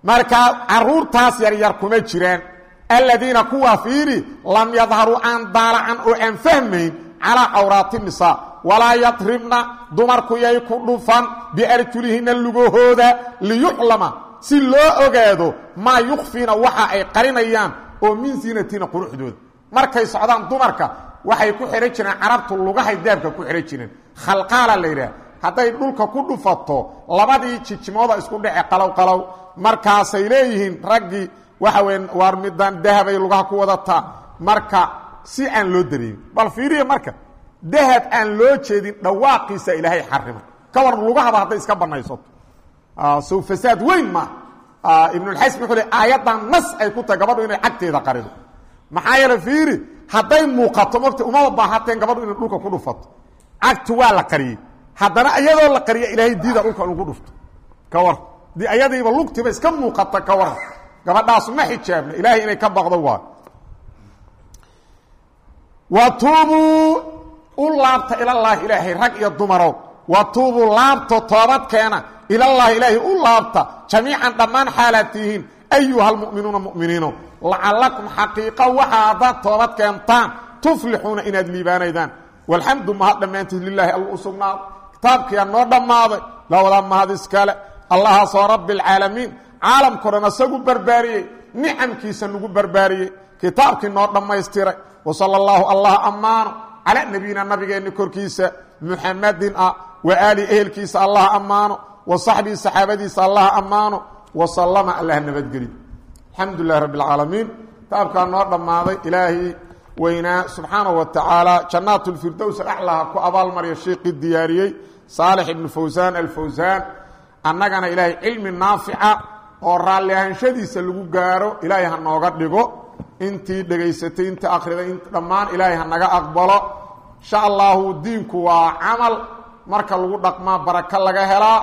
Marka caruurtaas yaryar kuma jiraan aladiina kuwa fiiri lam yadharuu aan daalacan oo aan fahmayn calaa cawraati nisaa walaa yadribna dumarku yay ku dhufan biarjulihina lugahooda liyuclama si loo ogaado maa yukfiina waxa ay qarinayaan oo min ziinatina quruxdooda. Markay socdaan dumarka waxay ku xidhan jireen carabtu lugahay daabka ku xidhan jireen. Khalqaala la yidhaah hadday dhulka ku dhufato labadii jijimooda isku dhece qalowqalow markaasay leeyihiin raggii waxa weya waar midaan dahabay lugaha ku wadataa. Marka si aan loo dareemin. Bal fiiriya marka dahab aan loo jeedin dhawaaqiisa ilaahay xarimay ka waran lugahaba hadday iska banaysato sow fasaad weyn maaha ibnulxasm wuxuu le aayaddan nas ay ku tahay gabadhu inay cagteeda qarido. Maxaa yeele fiiri hadday muuqato mogta baahateen gabadhu inay dhulka ku dhufato cagtu waa la qariyey haddana iyadoo la qariya ilaahay diida dhulka lagu dhufto. Ka war. Di ayadiiba lugtiba iska muuqata ka waran gabadhaas ma xijaabna. Ilaahay inay ka baqdo waa. Wa tuubuu u laabta ilallaahi ilaahay rag iyo dumarow wa tuubuu laabto toobadkeena ilallaahi ilaahay u laabta jamiican dhammaan xaalaad tihiin. Ayuha almu'minuuna mu'miniino lacallakum xaqiiqa waxa haddaad toobad keentaan tuflixuuna inaad liibaanaydaan. Walxamdu mahad dhammaantied lilaahi alla u sugnaado. Kitaabkiyaa noo dhammaaday lawadaa mahad iskale allahaasoo rabbi alcaalamiin caalamkao dhan isagu barbaariyey nicamkiisa nagu barbaariyey. Kitaabkii noo dhammaystiray wa sala allahu allah ammaano calaa nebiyina nabigeenni korkiisa muxamadin ah wa aali ehelkiisa allah ammaano wa saxbii saxaabadiisa allah ammaano wa sallama allah nabadgeliyo alxamdu lilahi rabbi alcaalamiin kitaabkaa noo dhammaaday ilaahay weynaa subxaanahu wa tacaala jannaat lfirdows alaclaha ku abaalmarya sheekii diyaariyey saalix ibnu fawsaan alfawsaan. Annagana ilaahay cilmi naafica oo raalli ahaanshadiisa lagu gaaro ilaahay ha nooga dhigo. Intii dhegaysatay intii akhriday dhammaan ilaahay insha allahu diinku waa camal. Marka lagu dhaqmaa barako laga helaa.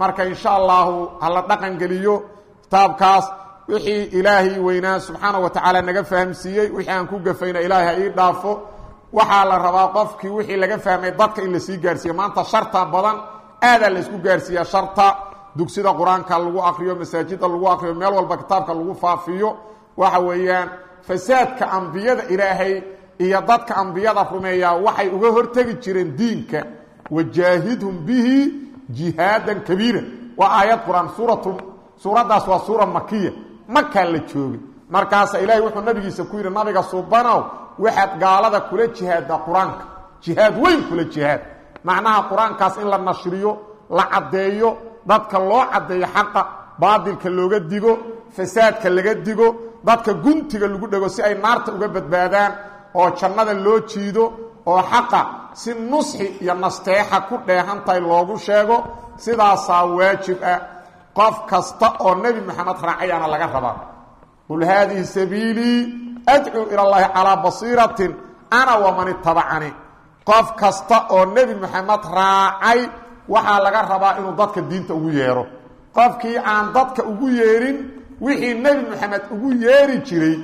Marka insha allahu ha la dhaqan geliyo kitaabkaas. Wixii ilaahay weynaa subxaana wa tacaala naga fahamsiiyey wixii aan ku gafayna ilaahay ha ii dhaafo. Waxaa la rabaa qofkii wixii laga fahmay dadka in la sii gaarsiiya maanta sharta badan aadaa laysku gaarsiiyaa sharta. Dugsida qur'aanka lagu akriyo masaajida lagu akriyo meel walba kitaabka lagu faafiyo. Waxa weeyaan fasaadka ambiyada iyo dadka ambiyada rumeeyaa waxay uga hortegi jireen diinka. Wajaahidhum bihi jihaadan kabiira. Waa aayad qur'aan suuratu suuraddaas waa suura makiya makaa la joogay. Markaasa ilaahay wuxuu nabigiisa ku yidhi nabiga subanow waxaad gaalada kula jihaaddaa qur'aanka. Jihaad weyn kula jihaad. Macnaha qur'aankaas in la nashriyo la caddeeyo dadka loo caddeeyo xaqa baadilka looga digo fasaadka laga digo dadka guntiga lagu dhego si ay naarta uga badbaadaan oo jannada loo jiido oo xaqa si nusxi iyo nasteexa ku dheehantahay loogu sheego sidaasaa waajib ah. Qof kasta oo nebi moxamed raacayaana laga rabaa. Qul haadihi sabiilii adcuu ila llaahi calaa basiiratin ana waman itabacanii qof kasta oo nebi moxamed raacay waxaa laga rabaa inuu dadka diinta ugu yeedho qofkii aan dadka ugu yeedhin wixii nebi moxamed ugu yeeri jiray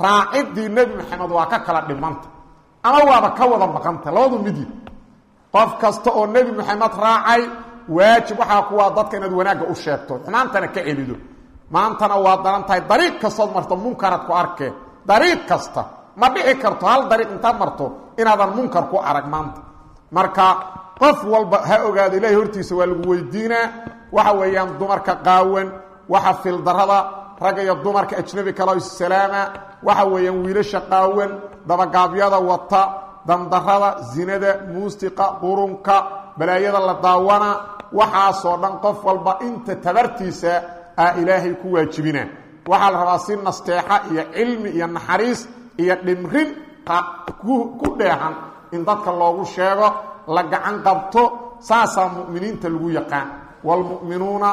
raaciddii nebi moxamed waa ka kala dhimanta ama waaba ka wada maqanta labadu mid qof kasta oo nebi moxamed raacay waajib waxaa kuwaa dadka inaad wanaagga u sheegto. Xumaantana ka celido. Maantana waa daran tahay dariiq kastood marto munkarad ku arkee dariiq kasta. Ma dhici karto hal dariiq intaad marto inaadan munkar ku arag maanta. Marka qof walba ha ogaado ilaahay hortiisa waa lagu weydiinaa. Waxa weeyaan dumarka qaawan waxa fildarada ragga iyo dumarka ajnabi kalo issalaama waxa weeyaan wiilasha qaawan dabagaabyada wata dandarada zinada muusiqa qurunka balaayada la daawana waxaasoo dhan qof walba inta tabartiisa ah ilaahay ku waajibina. Waxaa la rabaa si nasteexa iyo cilmi iyo naxariis iyo dhimrin ku dheehan in dadka loogu sheego la gacan qabto saasaa mu'miniinta lagu yaqaan. Wاlmu'minuuna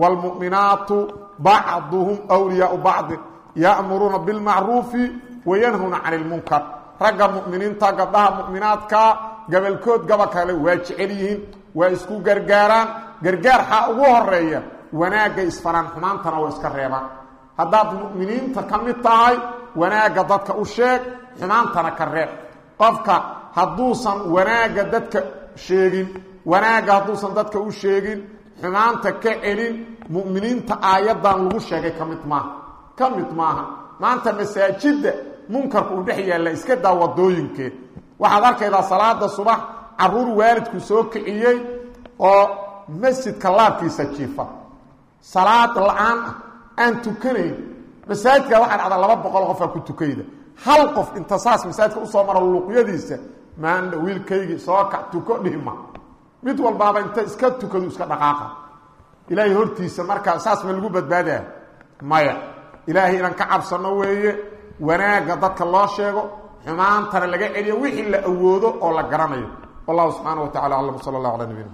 wاlmu'minaatu bacduhum wliyaau bacdi ya'muruuna biاlmacruufi wayanhuna can اlmunkar ragga mu'miniinta gabdhaha mu'minaadka gabalkood gaba kale waa jecel yihiin waa isku gargaaraan. Gargaar xaa ugu horreeya wanaagay isfaraan xumaantana waa iska reebaan. Haddaad mu'miniinta ka mid tahay wanaagga dadka u sheeg xumaantana ka reeb. Qofka hadduusan wanaagga dadka sheegin wanaagga hadduusan dadka u sheegin xumaanta ka celin mu'miniinta aayaddan lagu sheegay ka mid maaha. Ka mid maaha. Maanta masaajidda munkarku uu dhex yaalla iska daa wadooyinkeed waxaad arkaydaa salaada subax carruur waalidku soo kiciyey oo masjidka laabkiisa jiifa. Salaad la'aan ah aan tukanayn. Masaajidka waxaa dhacda laba boqol qofaa ku tukayda. Hal qof inta saas masaajidka u soo maro luuqyadiisa maandha wiilkaygii soo kac tuko dhihma mid walbaaba inta iska tukadu iska dhaqaaqa. Ilaahay hortiisa markaa saas ma lagu badbaadaa maya ilaahay inaan ka cabsano weeye wanaagga dadka loo sheego xumaantana laga celiyo wixii la awoodo oo la garanayo. Wallahu subxaana wa tacala aclam sala allah calaa nabiyina